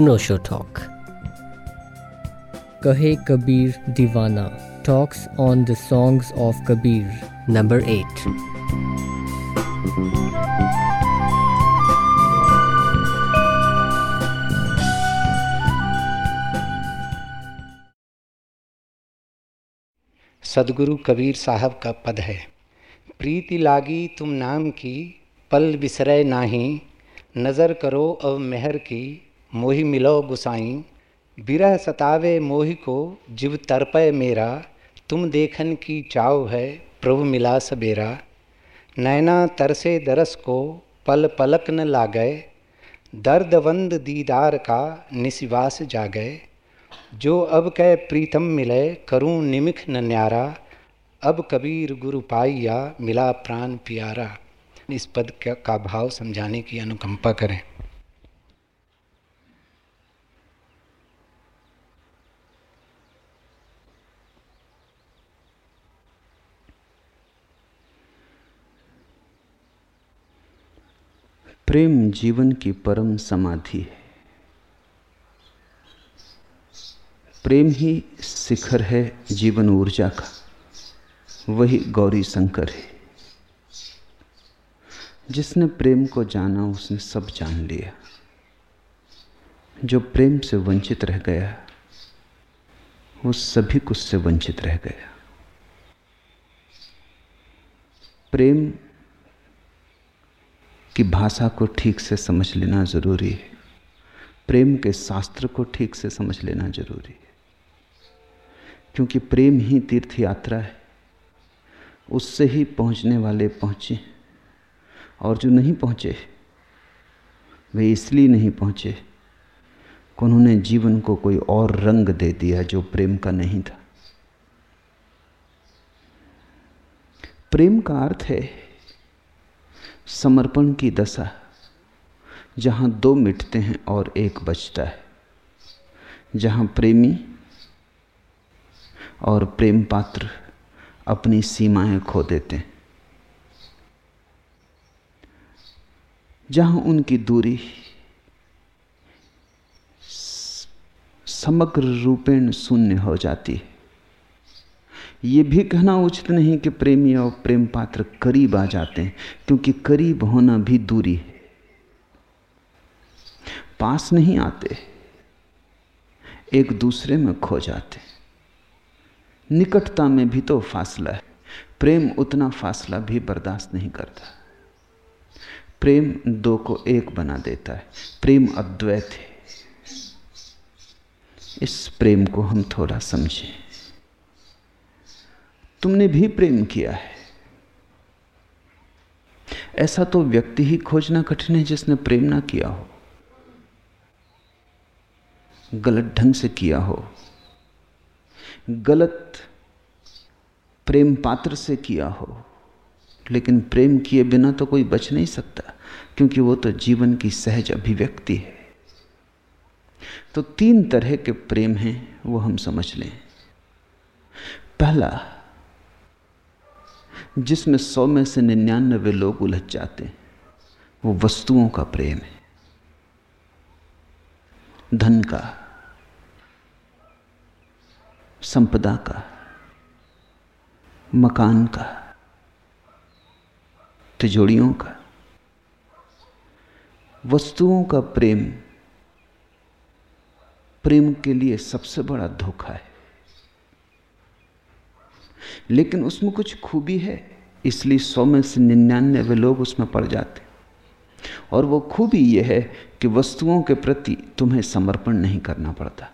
अनोशो talk Kahe Kabir Deewana talks on the songs of Kabir number eight Sadguru Kabir Sahab का पद है। प्रीति लागी तुम नाम की पल विसरय नाही नज़र करो अब मेहर की मोहि मिलो गुसाई। बिरह सतावे मोहि को, जीव तर्पय मेरा। तुम देखन की चाव है, प्रभु मिला सबेरा नैना तरसे दरस को, पल पलक न लागय दर्दवंद दीदार का निशिवास जागय जो अब कै प्रीतम मिले, करूँ निमिख न न्यारा। अब कबीर गुरु पाइया मिला प्राण प्यारा। इस पद का भाव समझाने की अनुकंपा करें। प्रेम जीवन की परम समाधि है। प्रेम ही शिखर है जीवन ऊर्जा का। वही गौरी शंकर है। जिसने प्रेम को जाना, उसने सब जान लिया। जो प्रेम से वंचित रह गया, वो सभी कुछ से वंचित रह गया। प्रेम की भाषा को ठीक से समझ लेना ज़रूरी है। प्रेम के शास्त्र को ठीक से समझ लेना ज़रूरी है। क्योंकि प्रेम ही तीर्थ यात्रा है। उससे ही पहुँचने वाले पहुँचे और जो नहीं पहुँचे, वे इसलिए नहीं पहुँचे कि उन्होंने जीवन को कोई और रंग दे दिया जो प्रेम का नहीं था। प्रेम का अर्थ है समर्पण की दशा, जहाँ दो मिटते हैं और एक बचता है, जहाँ प्रेमी और प्रेम पात्र अपनी सीमाएँ खो देते हैं, जहाँ उनकी दूरी समग्र रूपेण शून्य हो जाती है। ये भी कहना उचित नहीं कि प्रेमी और प्रेम पात्र करीब आ जाते हैं, क्योंकि करीब होना भी दूरी है। पास नहीं आते, एक दूसरे में खो जाते निकटता में भी तो फासला है, प्रेम उतना फासला भी बर्दाश्त नहीं करता। प्रेम दो को एक बना देता है, प्रेम अद्वैत है। इस प्रेम को हम थोड़ा समझें। तुमने भी प्रेम किया है। ऐसा तो व्यक्ति ही खोजना कठिन है जिसने प्रेम ना किया हो। गलत ढंग से किया हो। गलत प्रेम पात्र से किया हो। लेकिन प्रेम किए बिना तो कोई बच नहीं सकता, क्योंकि वो तो जीवन की सहज अभिव्यक्ति है। तो तीन तरह के प्रेम हैं, वो हम समझ लें। पहला जिसमें सौ में से निन्यानवे लोग उलझ जाते हैं। वो वस्तुओं का प्रेम है। धन का, संपदा का, मकान का तिजोड़ियों का। वस्तुओं का प्रेम प्रेम के लिए सबसे बड़ा धोखा है। लेकिन उसमें कुछ खूबी है, इसलिए सौ में से निन्यानवे लोग उसमें पड़ जाते और वो खूबी यह है कि वस्तुओं के प्रति तुम्हें समर्पण नहीं करना पड़ता।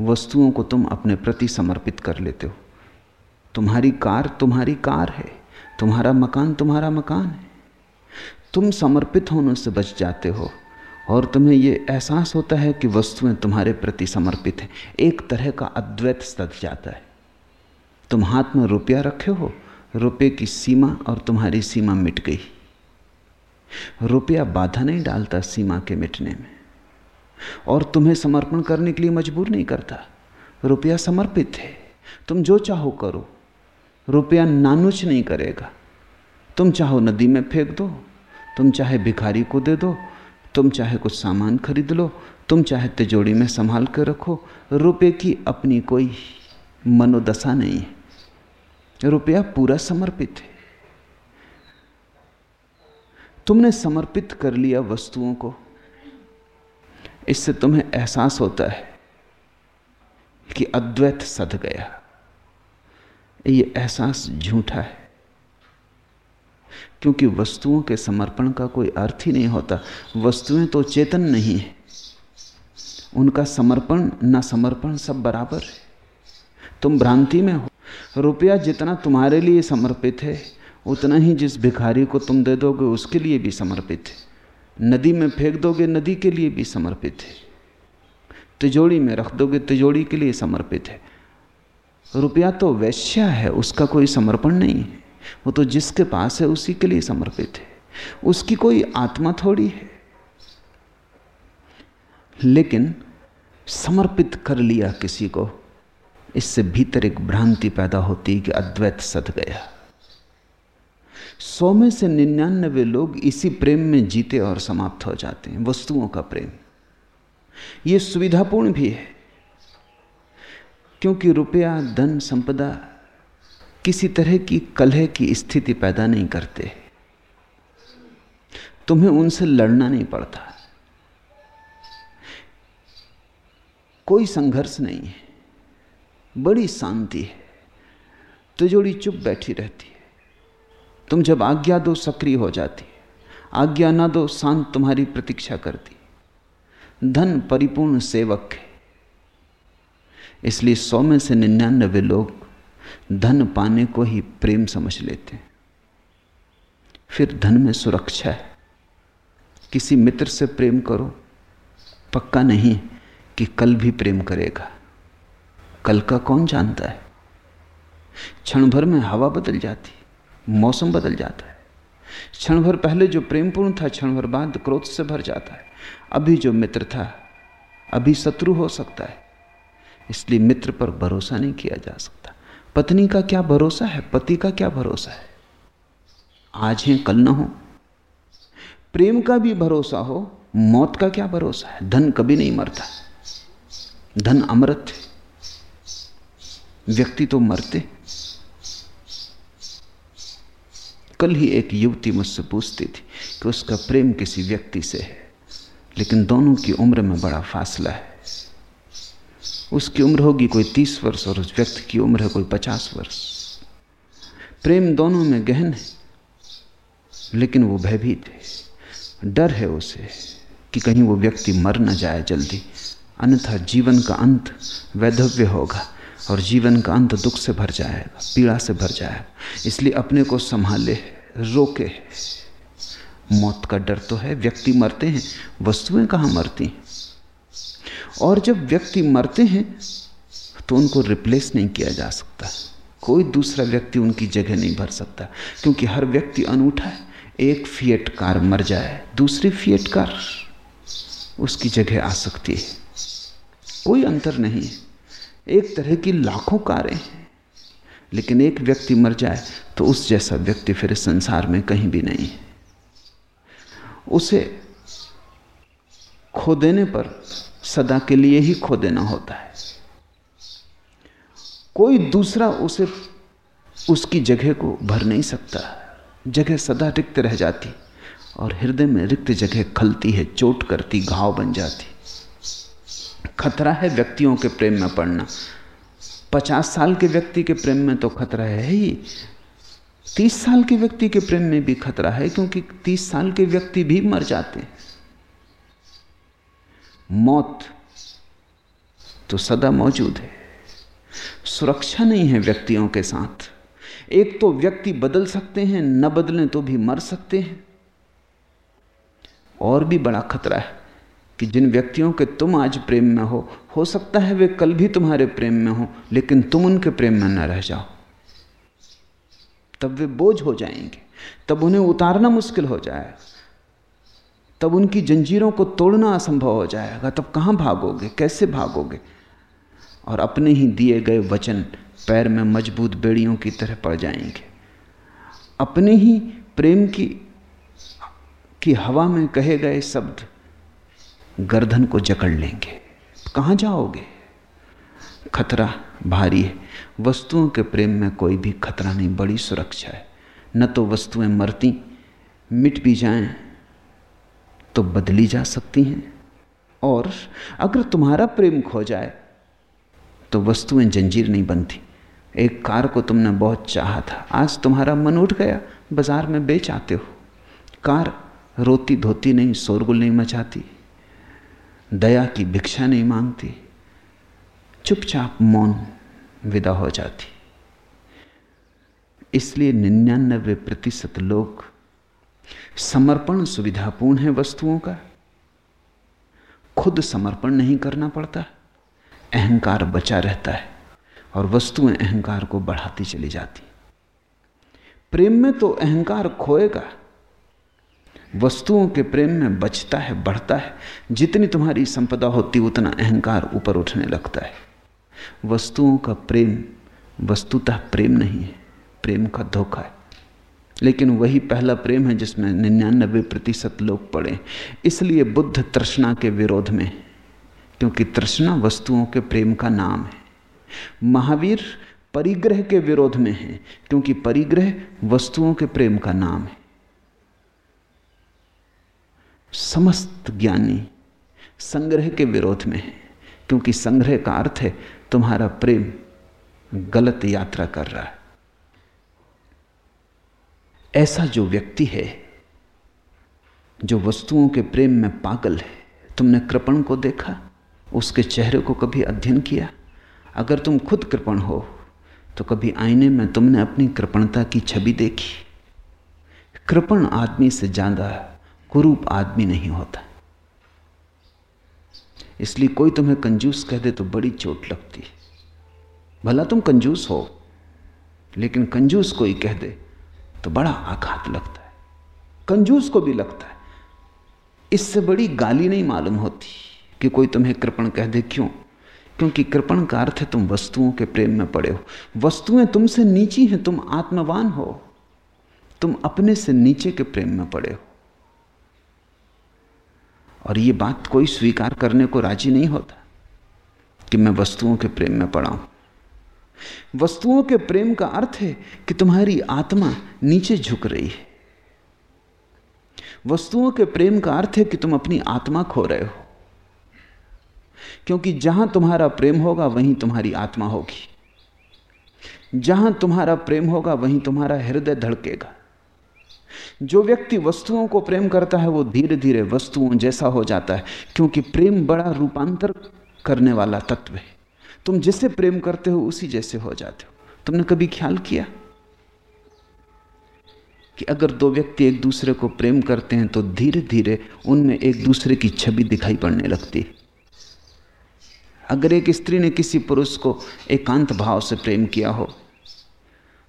वस्तुओं को तुम अपने प्रति समर्पित कर लेते हो। तुम्हारी कार तुम्हारी कार है, तुम्हारा मकान तुम्हारा मकान है। तुम समर्पित होने से बच जाते हो और तुम्हें यह एहसास होता है कि वस्तुएँ तुम्हारे प्रति समर्पित हैं। एक तरह का अद्वैत सद जाता है। तुम हाथ में रुपया रखे हो, रुपये की सीमा और तुम्हारी सीमा मिट गई। रुपया बाधा नहीं डालता सीमा के मिटने में। और तुम्हें समर्पण करने के लिए मजबूर नहीं करता। रुपया समर्पित है, तुम जो चाहो करो। रुपया नानुच नहीं करेगा। तुम चाहो नदी में फेंक दो, तुम चाहे भिखारी को दे दो, तुम चाहे कुछ सामान खरीद लो, तुम चाहे तिजोड़ी में संभाल कर रखो। रुपये की अपनी कोई मनोदशा नहीं है। रुपया पूरा समर्पित है। तुमने समर्पित कर लिया वस्तुओं को। इससे तुम्हें एहसास होता है कि अद्वैत सद गया। ये एहसास झूठा है। क्योंकि वस्तुओं के समर्पण का कोई अर्थ ही नहीं होता। वस्तुएँ तो चेतन नहीं है। उनका समर्पण, न समर्पण सब बराबर है। तुम भ्रांति में हो। रुपया जितना तुम्हारे लिए समर्पित है, उतना ही जिस भिखारी को तुम दे दोगे, उसके लिए भी समर्पित है। नदी में फेंक दोगे, नदी के लिए भी समर्पित है। तिजोड़ी में रख दोगे तिजोड़ी के लिए समर्पित है। रुपया तो वैश्या है, उसका कोई समर्पण नहीं है। वो तो जिसके पास है, उसी के लिए समर्पित है। उसकी कोई आत्मा थोड़ी है। लेकिन समर्पित कर लिया किसी को इससे भीतर एक भ्रांति पैदा होती कि अद्वैत सद गया। सौ में से निन्यानवे लोग इसी प्रेम में जीते और समाप्त हो जाते हैं, वस्तुओं का प्रेम। यह सुविधापूर्ण भी है, क्योंकि रुपया, धन, संपदा किसी तरह की कलह की स्थिति पैदा नहीं करते। तुम्हें उनसे लड़ना नहीं पड़ता। कोई संघर्ष नहीं है। बड़ी शांति है। तिजोड़ी चुप बैठी रहती है। तुम जब आज्ञा दो, सक्रिय हो जाती है। आज्ञा ना दो, शांत तुम्हारी प्रतीक्षा करती धन परिपूर्ण सेवक है। इसलिए सौ में से निन्यानबे लोग धन पाने को ही प्रेम समझ लेते हैं। फिर धन में सुरक्षा है। किसी मित्र से प्रेम करो। पक्का नहीं कि कल भी प्रेम करेगा। कल का कौन जानता है? क्षण भर में हवा बदल जाती, मौसम बदल जाता है। क्षण भर पहले जो प्रेमपूर्ण था क्षण भर बाद क्रोध से भर जाता है। अभी जो मित्र था, अभी शत्रु हो सकता है। इसलिए मित्र पर भरोसा नहीं किया जा सकता। पत्नी का क्या भरोसा है? पति का क्या भरोसा है? आज है, कल ना हो। प्रेम का भी भरोसा हो, मौत का क्या भरोसा है? धन कभी नहीं मरता। धन अमृत है। व्यक्ति तो मरते। कल ही एक युवती मुझसे पूछती थी कि उसका प्रेम किसी व्यक्ति से है, लेकिन दोनों की उम्र में बड़ा फासला है। उसकी उम्र होगी कोई तीस वर्ष और उस व्यक्ति की उम्र है कोई पचास वर्ष। प्रेम दोनों में गहन है, लेकिन वो भयभीत है। डर है उसे कि कहीं वो व्यक्ति मर न जाए जल्दी। अन्यथा जीवन का अंत वैधव्य होगा। और जीवन का अंत दुख से भर जाएगा पीड़ा से भर जाएगा इसलिए अपने को संभाले, रोके। मौत का डर तो है, व्यक्ति मरते हैं, वस्तुएँ कहाँ मरती हैं? और जब व्यक्ति मरते हैं तो उनको रिप्लेस नहीं किया जा सकता। कोई दूसरा व्यक्ति उनकी जगह नहीं भर सकता, क्योंकि हर व्यक्ति अनूठा है। एक फिएट कार मर जाए, दूसरी फिएट कार, उसकी जगह आ सकती है। कोई अंतर नहीं है। एक तरह की लाखों कारें हैं। लेकिन एक व्यक्ति मर जाए तो उस जैसा व्यक्ति फिर संसार में कहीं भी नहीं है। उसे खो देने पर सदा के लिए ही खो देना होता है। कोई दूसरा उसे उसकी जगह को भर नहीं सकता। जगह सदा रिक्त रह जाती और हृदय में रिक्त जगह खलती है, चोट करती, घाव बन जाती। खतरा है व्यक्तियों के प्रेम में पड़ना। पचास साल के व्यक्ति के प्रेम में तो खतरा है ही। तीस साल के व्यक्ति के प्रेम में भी खतरा है, क्योंकि तीस साल के व्यक्ति भी मर जाते हैं। मौत तो सदा मौजूद है। सुरक्षा नहीं है व्यक्तियों के साथ। एक तो व्यक्ति बदल सकते हैं, न बदलें तो भी मर सकते हैं। और भी बड़ा खतरा है। कि जिन व्यक्तियों के तुम आज प्रेम में हो हो सकता है वे कल भी तुम्हारे प्रेम में हो, लेकिन तुम उनके प्रेम में न रह जाओ। तब वे बोझ हो जाएँगे, तब उन्हें उतारना मुश्किल हो जाएगा, तब उनकी जंजीरों को तोड़ना असंभव हो जाएगा। तब कहाँ भागोगे, कैसे भागोगे? और अपने ही दिए गए वचन पैर में मज़बूत बेड़ियों की तरह पड़ जाएँगे। अपने ही प्रेम की की हवा में कहे गए शब्द गर्दन को जकड़ लेंगे। कहाँ जाओगे? खतरा भारी है। वस्तुओं के प्रेम में कोई भी खतरा नहीं, बड़ी सुरक्षा है। न तो वस्तुएँ मरती, मिट भी जाएँ तो बदली जा सकती हैं। और अगर तुम्हारा प्रेम खो जाए तो वस्तुएँ जंजीर नहीं बनती। एक कार को तुमने बहुत चाहा था। आज तुम्हारा मन उठ गया, बाज़ार में बेच आते हो। कार रोती धोती नहीं, शोरगुल नहीं मचाती। दया की भिक्षा नहीं मांगती। चुपचाप मौन विदा हो जाती। इसलिए निन्यानबे प्रतिशत लोग समर्पण सुविधापूर्ण है वस्तुओं का। खुद समर्पण नहीं करना पड़ता। अहंकार बचा रहता है और वस्तुएँ अहंकार को बढ़ाती चली जाती। प्रेम में तो अहंकार खोएगा। वस्तुओं के प्रेम में बचता है, बढ़ता है। जितनी तुम्हारी संपदा होती, उतना अहंकार ऊपर उठने लगता है। वस्तुओं का प्रेम, वस्तुतः प्रेम नहीं है, प्रेम का धोखा है। लेकिन वही पहला प्रेम है जिसमें निन्यानबे प्रतिशत लोग पड़े। इसलिए बुद्ध तृष्णा के विरोध में क्योंकि तृष्णा वस्तुओं के प्रेम का नाम है। महावीर परिग्रह के विरोध में है, क्योंकि परिग्रह वस्तुओं के प्रेम का नाम है। समस्त ज्ञानी संग्रह के विरोध में है, क्योंकि संग्रह का अर्थ है तुम्हारा प्रेम गलत यात्रा कर रहा है। ऐसा जो व्यक्ति है, जो वस्तुओं के प्रेम में पागल है, तुमने कृपण को देखा? उसके चेहरे को कभी अध्ययन किया? अगर तुम खुद कृपण हो तो कभी आईने में तुमने अपनी कृपणता की छवि देखी? कृपण आदमी से ज़्यादा कुरूप आदमी नहीं होता। इसलिए कोई तुम्हें कंजूस कह दे तो बड़ी चोट लगती है। भला तुम कंजूस हो, लेकिन कंजूस कोई कह दे तो बड़ा आघात लगता है। कंजूस को भी लगता है। इससे बड़ी गाली नहीं मालूम होती कि कोई तुम्हें कृपण कह दे क्यों? क्योंकि कृपण का अर्थ है तुम वस्तुओं के प्रेम में पड़े हो। वस्तुएँ तुमसे नीची हैं, तुम आत्मवान हो। तुम अपने से नीचे के प्रेम में पड़े हो। और ये बात कोई स्वीकार करने को राज़ी नहीं होता कि मैं वस्तुओं के प्रेम में पड़ा हूँ। वस्तुओं के प्रेम का अर्थ है कि तुम्हारी आत्मा नीचे झुक रही है। वस्तुओं के प्रेम का अर्थ है कि तुम अपनी आत्मा खो रहे हो। क्योंकि जहाँ तुम्हारा प्रेम होगा, वहीं तुम्हारी आत्मा होगी। जहाँ तुम्हारा प्रेम होगा, वहीं तुम्हारा हृदय धड़केगा। जो व्यक्ति वस्तुओं को प्रेम करता है, वो धीरे धीरे वस्तुओं जैसा हो जाता है, क्योंकि प्रेम बड़ा रूपांतर करने वाला तत्व है। तुम जिसे प्रेम करते हो, उसी जैसे हो जाते हो। तुमने कभी ख्याल किया? कि अगर दो व्यक्ति एक दूसरे को प्रेम करते हैं तो धीरे धीरे उनमें एक दूसरे की छवि दिखाई पड़ने लगती है। अगर एक स्त्री ने किसी पुरुष को एकांत भाव से प्रेम किया हो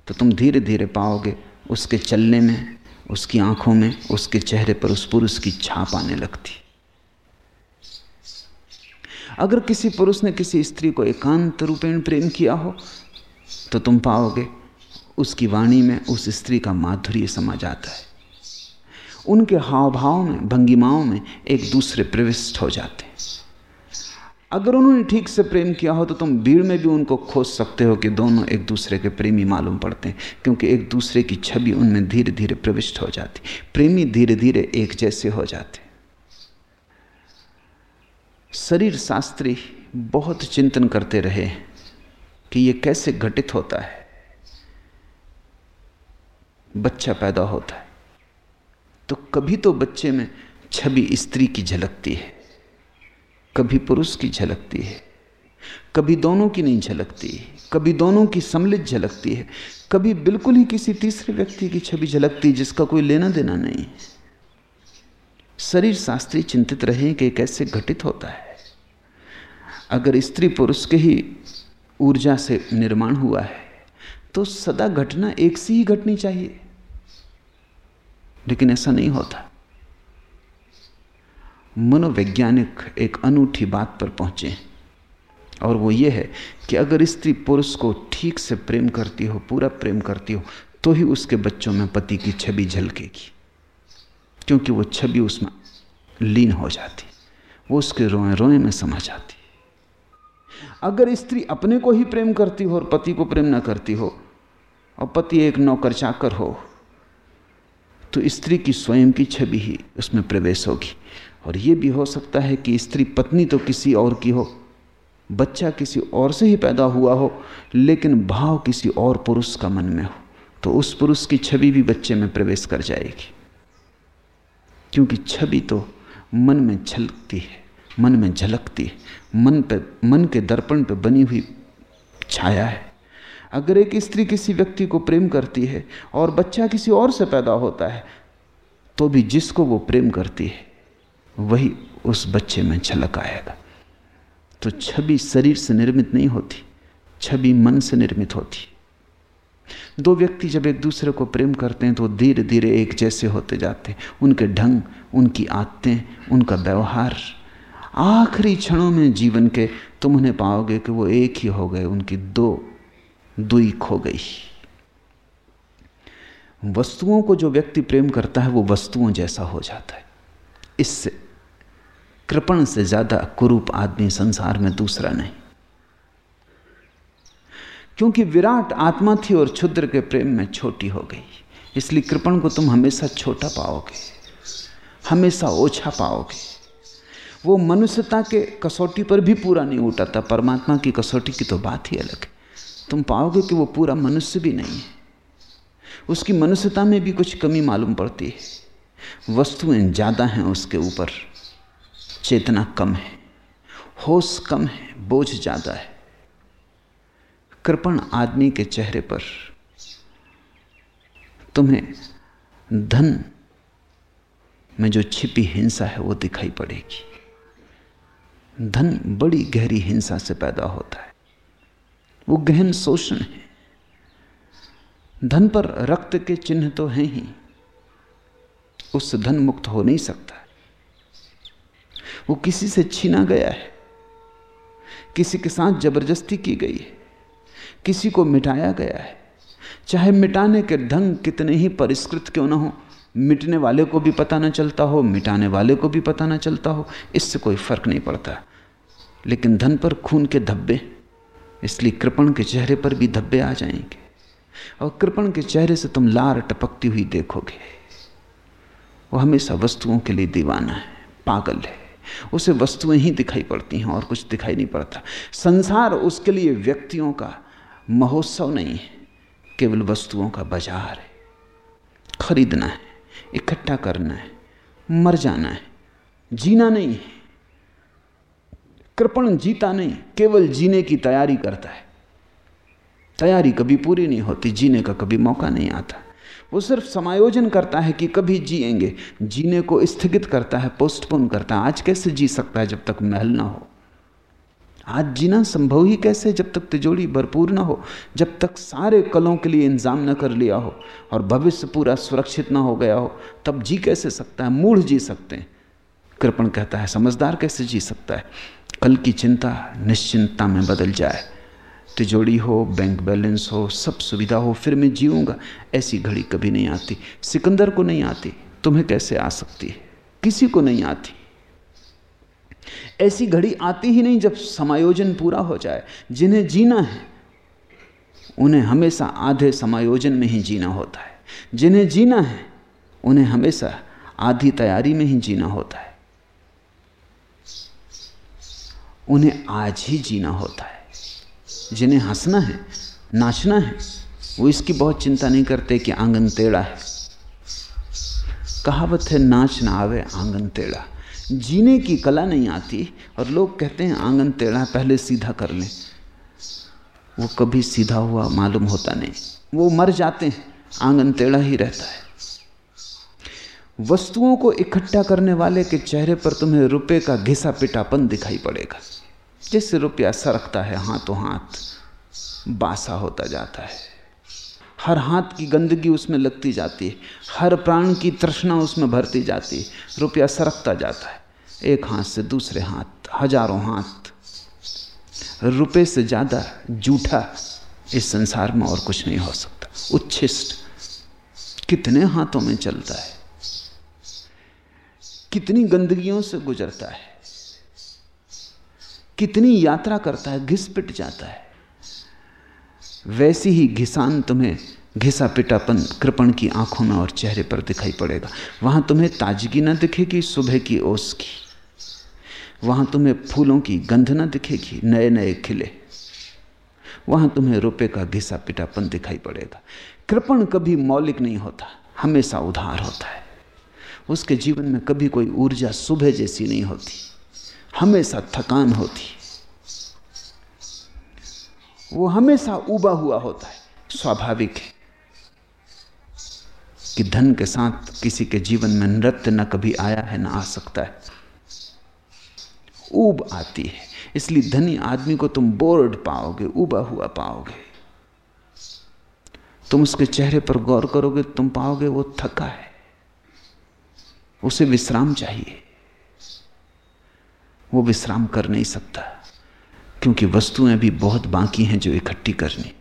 तो तुम धीरे धीरे पाओगे, उसके चलने में उसकी आँखों में, उसके चेहरे पर उस पुरुष की छाप आने लगती। अगर किसी पुरुष ने किसी स्त्री को एकांत रूपेण प्रेम किया हो तो तुम पाओगे उसकी वाणी में उस स्त्री का माधुर्य समा जाता है। उनके हाव भाव में, भंगिमाओं में एक दूसरे प्रविष्ट हो जाते हैं। अगर उन्होंने ठीक से प्रेम किया हो तो तुम भीड़ में भी उनको खोज सकते हो कि दोनों एक दूसरे के प्रेमी मालूम पड़ते हैं, क्योंकि एक दूसरे की छवि उनमें धीरे धीरे प्रविष्ट हो जाती प्रेमी धीरे धीरे एक जैसे हो जाते शरीर शास्त्री बहुत चिंतन करते रहे कि ये कैसे घटित होता है। बच्चा पैदा होता है तो कभी तो बच्चे में छवि स्त्री की झलकती है। कभी पुरुष की झलकती है, कभी दोनों की नहीं झलकती कभी दोनों की सम्मिलित झलकती है, कभी बिल्कुल ही किसी तीसरे व्यक्ति की छवि झलकती है, जिसका कोई लेना देना नहीं। शरीर शास्त्री चिंतित रहे कि कैसे घटित होता है। अगर स्त्री पुरुष के ही ऊर्जा से निर्माण हुआ है तो सदा घटना एक सी ही घटनी चाहिए। लेकिन ऐसा नहीं होता। मनोवैज्ञानिक एक अनूठी बात पर पहुँचे। और वो ये है कि अगर स्त्री पुरुष को ठीक से प्रेम करती हो, पूरा प्रेम करती हो तो ही उसके बच्चों में पति की छवि झलकेगी। क्योंकि वो छवि उसमें लीन हो जाती, वो उसके रोए रोए में समा जाती। अगर स्त्री अपने को ही प्रेम करती हो और पति को प्रेम ना करती हो, और पति एक नौकर चाकर हो तो स्त्री की स्वयं की छवि ही उसमें प्रवेश होगी। और ये भी हो सकता है कि स्त्री पत्नी तो किसी और की हो, बच्चा किसी और से ही पैदा हुआ हो, लेकिन भाव किसी और पुरुष का मन में हो तो उस पुरुष की छवि भी बच्चे में प्रवेश कर जाएगी। क्योंकि छवि तो मन में झलकती है, मन में झलकती है, मन पे, मन के दर्पण पे बनी हुई छाया है। अगर एक स्त्री किसी व्यक्ति को प्रेम करती है और बच्चा किसी और से पैदा होता है तो भी जिसको वो प्रेम करती है वही उस बच्चे में झलक आएगा। तो छवि शरीर से निर्मित नहीं होती, छवि मन से निर्मित होती। दो व्यक्ति जब एक दूसरे को प्रेम करते हैं तो धीरे धीरे एक जैसे होते जाते हैं। उनके ढंग, उनकी आदतें, उनका व्यवहार। आखिरी क्षणों में जीवन के तुम उन्हें पाओगे कि वो एक ही हो गए, उनकी दो, दुई खो गई। वस्तुओं को जो व्यक्ति प्रेम करता है, वो वस्तुओं जैसा हो जाता है। इससे कृपण से ज़्यादा कुरूप आदमी संसार में दूसरा नहीं। क्योंकि विराट आत्मा थी और क्षुद्र के प्रेम में छोटी हो गई, इसलिए कृपण को तुम हमेशा छोटा पाओगे, हमेशा ओछा पाओगे। वो मनुष्यता के कसौटी पर भी पूरा नहीं उठाता परमात्मा की कसौटी की तो बात ही अलग है। तुम पाओगे कि वो पूरा मनुष्य भी नहीं है। उसकी मनुष्यता में भी कुछ कमी मालूम पड़ती है। वस्तुएँ ज़्यादा हैं उसके ऊपर। चेतना कम है। होश कम है, बोझ ज़्यादा है। कृपण आदमी के चेहरे पर तुम्हें धन में जो छिपी हिंसा है वो दिखाई पड़ेगी। धन बड़ी गहरी हिंसा से पैदा होता है। वो गहन शोषण है। धन पर रक्त के चिन्ह तो हैं ही। उससे धन मुक्त हो नहीं सकता। वो किसी से छीना गया है। किसी के साथ ज़बरदस्ती की गई है। किसी को मिटाया गया है। चाहे मिटाने के ढंग कितने ही परिष्कृत क्यों ना हो, मिटने वाले को भी पता ना चलता हो, मिटाने वाले को भी पता ना चलता हो, इससे कोई फ़र्क नहीं पड़ता। लेकिन धन पर खून के धब्बे, इसलिए कृपण के चेहरे पर भी धब्बे आ जाएँगे। और कृपण के चेहरे से तुम लार टपकती हुई देखोगे। वो हमेशा वस्तुओं के लिए दीवाना है, पागल है। उसे वस्तुएँ ही दिखाई पड़ती हैं और कुछ दिखाई नहीं पड़ता। संसार उसके लिए व्यक्तियों का महोत्सव नहीं है, केवल वस्तुओं का बाज़ार है। खरीदना है, इकट्ठा करना है, मर जाना है, जीना नहीं है। कृपण जीता नहीं, केवल जीने की तैयारी करता है। तैयारी कभी पूरी नहीं होती, जीने का कभी मौका नहीं आता। वो सिर्फ़ समायोजन करता है कि कभी जिएँगे। जीने को स्थगित करता है पोस्टपोन करता है। आज कैसे जी सकता है जब तक महल ना हो? आज जीना संभव ही कैसे जब तक तिजोड़ी भरपूर ना हो? जब तक सारे कलों के लिए इंतज़ाम न कर लिया हो और भविष्य पूरा सुरक्षित ना हो गया हो, तब जी कैसे सकता है? मूढ़ जी सकते हैं। कृपण कहता है, समझदार कैसे जी सकता है? कल की चिंता निश्चिंतता में बदल जाए। तिजोड़ी हो बैंक बैलेंस हो, सब सुविधा हो, फिर मैं जीऊँगा। ऐसी घड़ी कभी नहीं आती। सिकंदर को नहीं आती। तुम्हें कैसे आ सकती है? किसी को नहीं आती। ऐसी घड़ी आती ही नहीं जब समायोजन पूरा हो जाए। जिन्हें जीना है, उन्हें हमेशा आधे समायोजन में ही जीना होता है। जिन्हें जीना है, उन्हें हमेशा आधी तैयारी में ही जीना होता है। उन्हें आज ही जीना होता है। जिन्हें हंसना है, नाचना है, वो इसकी बहुत चिंता नहीं करते कि आँगन टेढ़ा है। कहावत है, नाच ना आवे आँगन टेढ़ा। जीने की कला नहीं आती और लोग कहते हैं, आँगन टेढ़ा पहले सीधा कर लें। वो कभी सीधा हुआ मालूम होता नहीं। वो मर जाते हैं, आँगन टेढ़ा ही रहता है। वस्तुओं को इकट्ठा करने वाले के चेहरे पर तुम्हें रुपए का घिसा पिटापन दिखाई पड़ेगा। जैसे रुपया सरकता है, हाथों हाथ बासा होता जाता है। हर हाथ की गंदगी उसमें लगती जाती है, हर प्राण की तृष्णा उसमें भरती जाती है, रुपया सरकता जाता है। एक हाथ से दूसरे हाथ, हज़ारों हाथ, रुपए से ज़्यादा जूठा इस संसार में और कुछ नहीं हो सकता। उच्छिष्ट, कितने हाथों में चलता है, कितनी गंदगियों से गुजरता है। कितनी यात्रा करता है घिस पिट जाता है। वैसी ही घिसान तुम्हें घिसा पिटापन कृपण की आँखों में और चेहरे पर दिखाई पड़ेगा। वहाँ तुम्हें ताजगी ना दिखेगी, सुबह की ओस की। वहाँ तुम्हें फूलों की गंध ना दिखेगी नए नए खिले। वहाँ तुम्हें रुपए का घिसा पिटापन दिखाई पड़ेगा। कृपण कभी मौलिक नहीं होता, हमेशा उधार होता है। उसके जीवन में कभी कोई ऊर्जा सुबह जैसी नहीं होती। हमेशा थकान होती वो हमेशा उबा हुआ होता है। स्वाभाविक है कि धन के साथ किसी के जीवन में नृत्य न कभी आया है, ना आ सकता है। ऊब आती है। इसलिए धनी आदमी को तुम बोर्ड पाओगे, उबा हुआ पाओगे। तुम उसके चेहरे पर गौर करोगे, तुम पाओगे वो थका है। उसे विश्राम चाहिए। वो विश्राम कर नहीं सकता, क्योंकि वस्तुएँ भी बहुत बाकी हैं जो इकट्ठी करनी।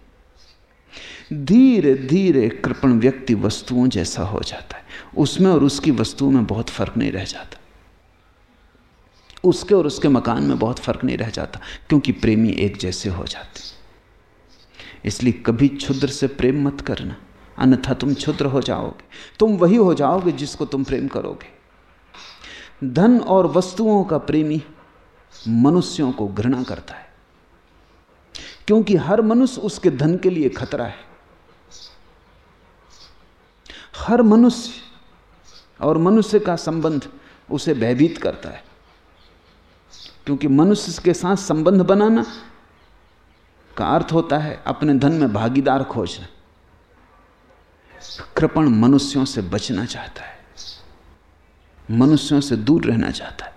धीरे धीरे कृपण व्यक्ति वस्तुओं जैसा हो जाता है। उसमें और उसकी वस्तुओं में बहुत फ़र्क नहीं रह जाता। उसके और उसके मकान में बहुत फ़र्क नहीं रह जाता, क्योंकि प्रेमी एक जैसे हो जाते इसलिए कभी क्षुद्र से प्रेम मत करना, अन्यथा तुम क्षुद्र हो जाओगे। तुम वही हो जाओगे जिसको तुम प्रेम करोगे। धन और वस्तुओं का प्रेमी मनुष्यों को घृणा करता है। क्योंकि हर मनुष्य उसके धन के लिए खतरा है। हर मनुष्य और मनुष्य का संबंध उसे भयभीत करता है। क्योंकि मनुष्य के साथ संबंध बनाना का अर्थ होता है अपने धन में भागीदार खोजना। कृपण मनुष्यों से बचना चाहता है। मनुष्यों से दूर रहना चाहता है।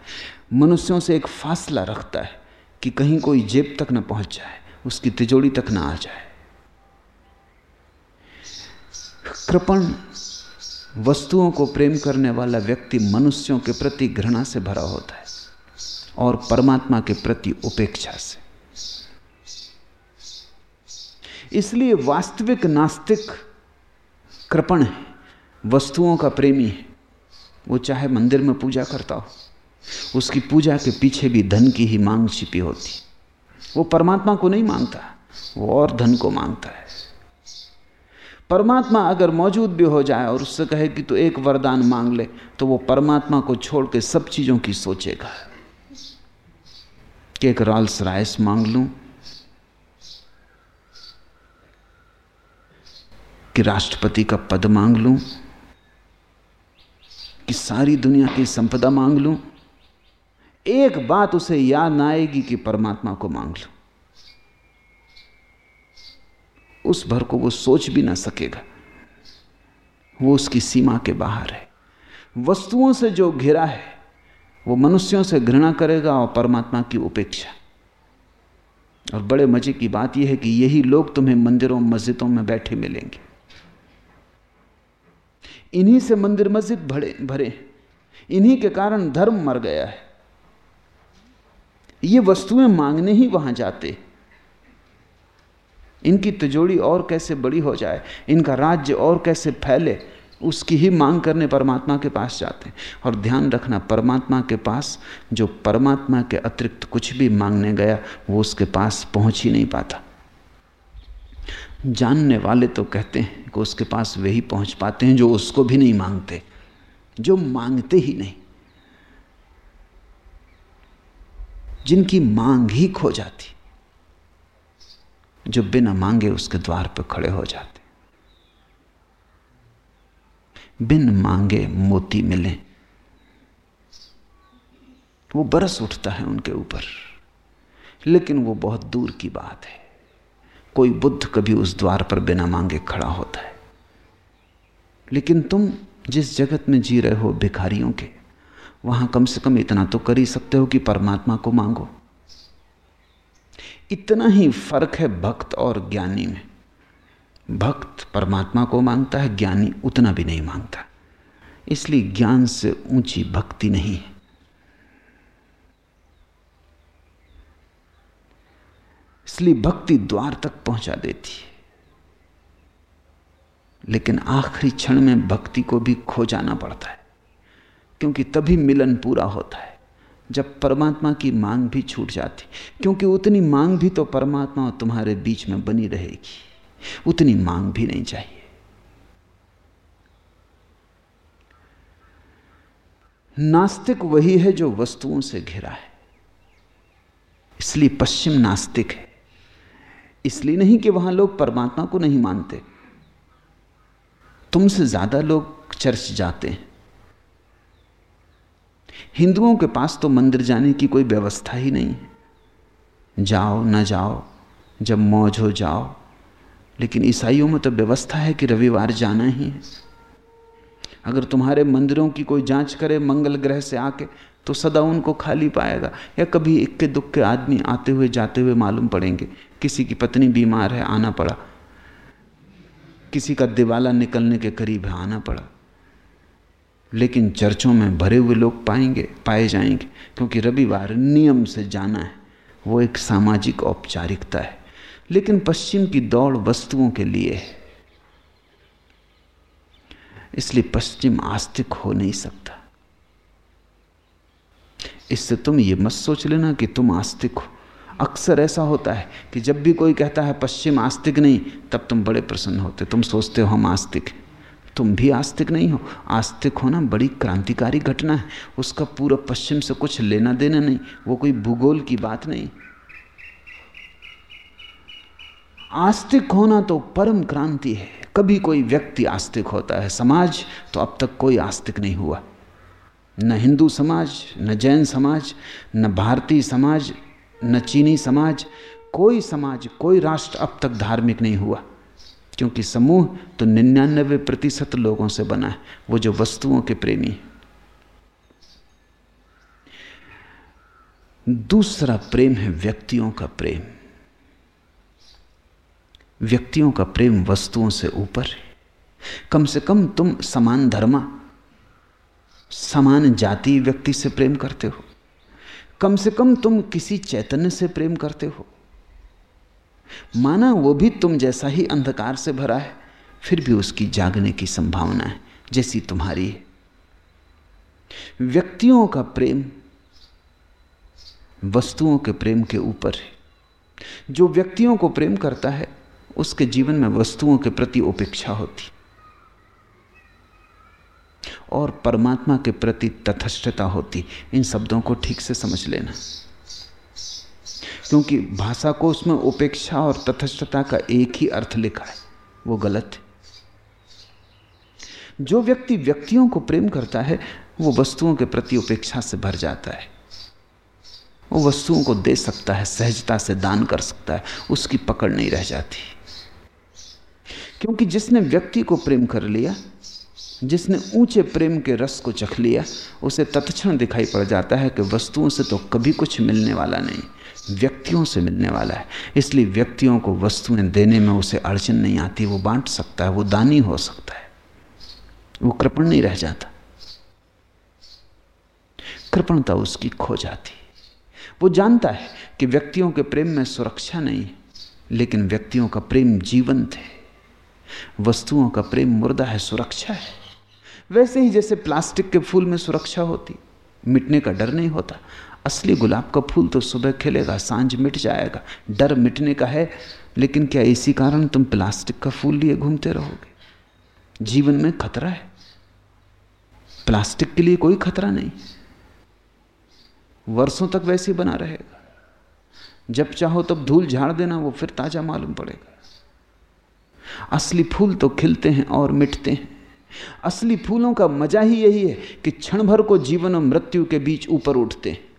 मनुष्यों से एक फासला रखता है कि कहीं कोई जेब तक न पहुँच जाए, उसकी तिजोड़ी तक ना आ जाए। कृपण वस्तुओं को प्रेम करने वाला व्यक्ति मनुष्यों के प्रति घृणा से भरा होता है और परमात्मा के प्रति उपेक्षा से। इसलिए वास्तविक नास्तिक कृपण है, वस्तुओं का प्रेमी है, वो चाहे मंदिर में पूजा करता हो। उसकी पूजा के पीछे भी धन की ही मांग छिपी होती। वो परमात्मा को नहीं माँगता वो और धन को माँगता है। परमात्मा अगर मौजूद भी हो जाए और उससे कहे कि तू तो एक वरदान मांग ले तो वो परमात्मा को छोड़ के सब चीज़ों की सोचेगा। कि एक रॉल्स राइस मांग लूँ, कि राष्ट्रपति का पद मांग लूँ, कि सारी दुनिया की संपदा मांग लूँ एक बात उसे याद ना आएगी कि परमात्मा को मांग लो। उस भर को वो सोच भी ना सकेगा। वो उसकी सीमा के बाहर है। वस्तुओं से जो घिरा है, वो मनुष्यों से घृणा करेगा और परमात्मा की उपेक्षा। और बड़े मज़े की बात यह है कि यही लोग तुम्हें मंदिरों, मस्जिदों में बैठे मिलेंगे। इन्हीं से मंदिर मस्जिद भरे भरे इन्हीं के कारण धर्म मर गया है। ये वस्तुएँ मांगने ही वहाँ जाते। इनकी तिजोड़ी और कैसे बड़ी हो जाए, इनका राज्य और कैसे फैले, उसकी ही मांग करने परमात्मा के पास जाते हैं। और ध्यान रखना, परमात्मा के पास, जो परमात्मा के अतिरिक्त कुछ भी मांगने गया, वो उसके पास पहुँच ही नहीं पाता। जानने वाले तो कहते हैं कि उसके पास वे ही पहुँच पाते हैं जो उसको भी नहीं मांगते, जो मांगते ही नहीं। जिनकी मांग ही खो जाती। जो बिना मांगे उसके द्वार पर खड़े हो जाते। बिन मांगे मोती मिले। वो बरस उठता है उनके ऊपर। लेकिन वो बहुत दूर की बात है। कोई बुद्ध कभी उस द्वार पर बिना मांगे खड़ा होता है। लेकिन तुम जिस जगत में जी रहे हो भिखारियों के वहाँ कम से कम इतना तो कर ही सकते हो कि परमात्मा को मांगो। इतना ही फ़र्क है भक्त और ज्ञानी में। भक्त परमात्मा को माँगता है, ज्ञानी उतना भी नहीं माँगता। इसलिए ज्ञान से ऊँची भक्ति नहीं है। इसलिए भक्ति द्वार तक पहुँचा देती है। लेकिन आखिरी क्षण में भक्ति को भी खो जाना पड़ता है। क्योंकि तभी मिलन पूरा होता है, जब परमात्मा की मांग भी छूट जाती। क्योंकि उतनी मांग भी तो परमात्मा और तुम्हारे बीच में बनी रहेगी। उतनी मांग भी नहीं चाहिए। नास्तिक वही है जो वस्तुओं से घिरा है। इसलिए पश्चिम नास्तिक है। इसलिए नहीं कि वहाँ लोग परमात्मा को नहीं मानते। तुमसे ज़्यादा लोग चर्च जाते हैं। हिंदुओं के पास तो मंदिर जाने की कोई व्यवस्था ही नहीं है। जाओ, न जाओ, जब मौज हो जाओ। लेकिन ईसाइयों में तो व्यवस्था है कि रविवार जाना ही है। अगर तुम्हारे मंदिरों की कोई जाँच करे, मंगल ग्रह से आके तो सदा उनको खाली पाएगा। या कभी इक्के दुख के आदमी आते हुए, जाते हुए मालूम पड़ेंगे, किसी की पत्नी बीमार है, आना पड़ा। किसी का दिवाला निकलने के करीब है, आना पड़ा। लेकिन चर्चों में भरे हुए लोग पाएँगे, पाए जाएँगे, क्योंकि रविवार नियम से जाना है, वो एक सामाजिक औपचारिकता है। लेकिन पश्चिम की दौड़ वस्तुओं के लिए है। इसलिए पश्चिम आस्तिक हो नहीं सकता। इससे तुम ये मत सोच लेना कि तुम आस्तिक हो। अक्सर ऐसा होता है कि जब भी कोई कहता है पश्चिम आस्तिक नहीं, तब तुम बड़े प्रसन्न होते, तुम सोचते हो हम आस्तिक हैं। तुम भी आस्तिक नहीं हो। आस्तिक होना बड़ी क्रांतिकारी घटना है। उसका पूरा पश्चिम से कुछ लेना देना नहीं। वो कोई भूगोल की बात नहीं। आस्तिक होना तो परम क्रांति है। कभी कोई व्यक्ति आस्तिक होता है समाज तो अब तक कोई आस्तिक नहीं हुआ। न हिंदू समाज, न जैन समाज, न भारतीय समाज, न चीनी समाज, कोई समाज, कोई राष्ट्र अब तक धार्मिक नहीं हुआ। क्योंकि समूह तो निन्यानबे प्रतिशत लोगों से बना है, वो जो वस्तुओं के प्रेमी दूसरा प्रेम है व्यक्तियों का प्रेम। व्यक्तियों का प्रेम वस्तुओं से ऊपर कम से कम तुम समान धर्मा, समान जाति व्यक्ति से प्रेम करते हो। कम से कम तुम किसी चैतन्य से प्रेम करते हो। माना वो भी तुम जैसा ही अंधकार से भरा है, फिर भी उसकी जागने की संभावना है, जैसी तुम्हारी है। व्यक्तियों का प्रेम वस्तुओं के प्रेम के ऊपर है। जो व्यक्तियों को प्रेम करता है, उसके जीवन में वस्तुओं के प्रति उपेक्षा होती। और परमात्मा के प्रति तथस्थता होती। इन शब्दों को ठीक से समझ लेना। क्योंकि भाषा को उसमें उपेक्षा और तथस्थता का एक ही अर्थ लिखा है, वो गलत है। जो व्यक्ति व्यक्तियों को प्रेम करता है, वो वस्तुओं के प्रति उपेक्षा से भर जाता है। वो वस्तुओं को दे सकता है, सहजता से दान कर सकता है, उसकी पकड़ नहीं रह जाती। क्योंकि जिसने व्यक्ति को प्रेम कर लिया, जिसने ऊँचे प्रेम के रस को चख लिया, उसे तत्क्षण दिखाई पड़ जाता है कि वस्तुओं से तो कभी कुछ मिलने वाला नहीं। व्यक्तियों से मिलने वाला है। इसलिए व्यक्तियों को वस्तुएँ देने में उसे अड़चन नहीं आती, वो बांट सकता है, वो दानी हो सकता है। वो कृपण नहीं रह जाता। कृपणता उसकी खो जाती वो जानता है कि व्यक्तियों के प्रेम में सुरक्षा नहीं लेकिन व्यक्तियों का प्रेम जीवंत है। वस्तुओं का प्रेम मुर्दा है, सुरक्षा है। वैसे ही जैसे प्लास्टिक के फूल में सुरक्षा होती, मिटने का डर नहीं होता। असली गुलाब का फूल तो सुबह खिलेगा, साँझ मिट जाएगा। डर मिटने का है, लेकिन क्या इसी कारण तुम प्लास्टिक का फूल लिए घूमते रहोगे? जीवन में खतरा है। प्लास्टिक के लिए कोई खतरा नहीं। वर्षों तक वैसे ही बना रहेगा। जब चाहो तब धूल झाड़ देना, वो फिर ताज़ा मालूम पड़ेगा। असली फूल तो खिलते हैं और मिटते हैं। असली फूलों का मज़ा ही यही है कि क्षण भर को जीवन और मृत्यु के बीच ऊपर उठते हैं।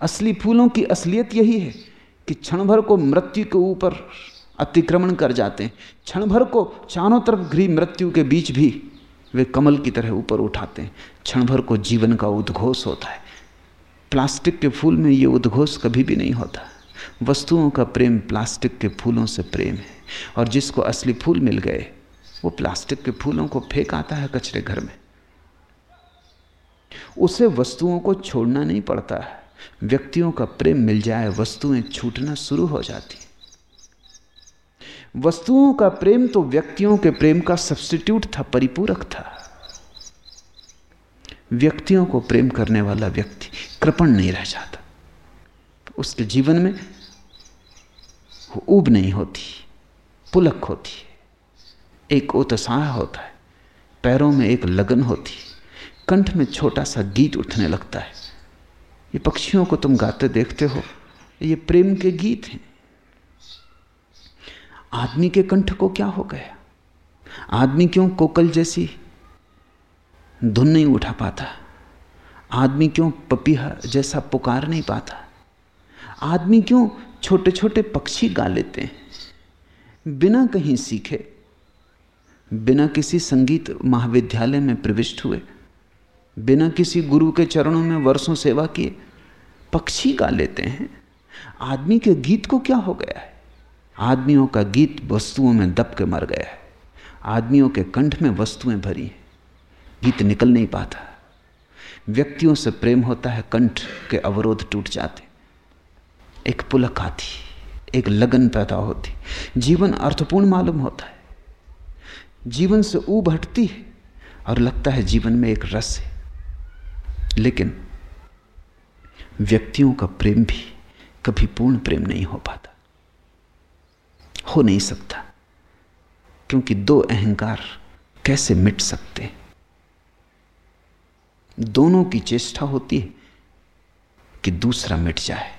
असली फूलों की असलियत यही है कि क्षण भर को मृत्यु के ऊपर अतिक्रमण कर जाते हैं। क्षण भर को चारों तरफ़ घृ मृत्यु के बीच भी वे कमल की तरह ऊपर उठाते हैं। क्षण भर को जीवन का उद्घोष होता है। प्लास्टिक के फूल में ये उद्घोष कभी भी नहीं होता। वस्तुओं का प्रेम प्लास्टिक के फूलों से प्रेम है और जिसको असली फूल मिल गए, वो प्लास्टिक के फूलों को फेंक आता है कचरे घर में। उसे वस्तुओं को छोड़ना नहीं पड़ता है। व्यक्तियों का प्रेम मिल जाए, वस्तुएँ छूटना शुरू हो जाती वस्तुओं का प्रेम तो व्यक्तियों के प्रेम का सब्सटीट्यूट था, परिपूरक था। व्यक्तियों को प्रेम करने वाला व्यक्ति कृपण नहीं रह जाता। उसके जीवन में ऊब नहीं होती, पुलक होती है। एक उत्साह होता है, पैरों में एक लगन होती है, कंठ में छोटा सा गीत उठने लगता है। ये पक्षियों को तुम गाते देखते हो। ये प्रेम के गीत हैं। आदमी के कंठ को क्या हो गया? आदमी क्यों कोकल जैसी धुन नहीं उठा पाता? आदमी क्यों पपीहा जैसा पुकार नहीं पाता? आदमी क्यों छोटे छोटे पक्षी गा लेते हैं? बिना कहीं सीखे, बिना किसी संगीत महाविद्यालय में प्रविष्ट हुए बिना किसी गुरु के चरणों में वर्षों सेवा किए, पक्षी गा लेते हैं। आदमी के गीत को क्या हो गया है? आदमियों का गीत वस्तुओं में दब के मर गया है। आदमियों के कंठ में वस्तुएँ भरी हैं। गीत निकल नहीं पाता। व्यक्तियों से प्रेम होता है, कंठ के अवरोध टूट जाते। एक पुलक आती, एक लगन पैदा होती। जीवन अर्थपूर्ण मालूम होता है। जीवन से ऊब हटती है और लगता है जीवन में एक रस है। लेकिन व्यक्तियों का प्रेम भी कभी पूर्ण प्रेम नहीं हो पाता। हो नहीं सकता, क्योंकि दो अहंकार कैसे मिट सकते दोनों की चेष्टा होती है कि दूसरा मिट जाए।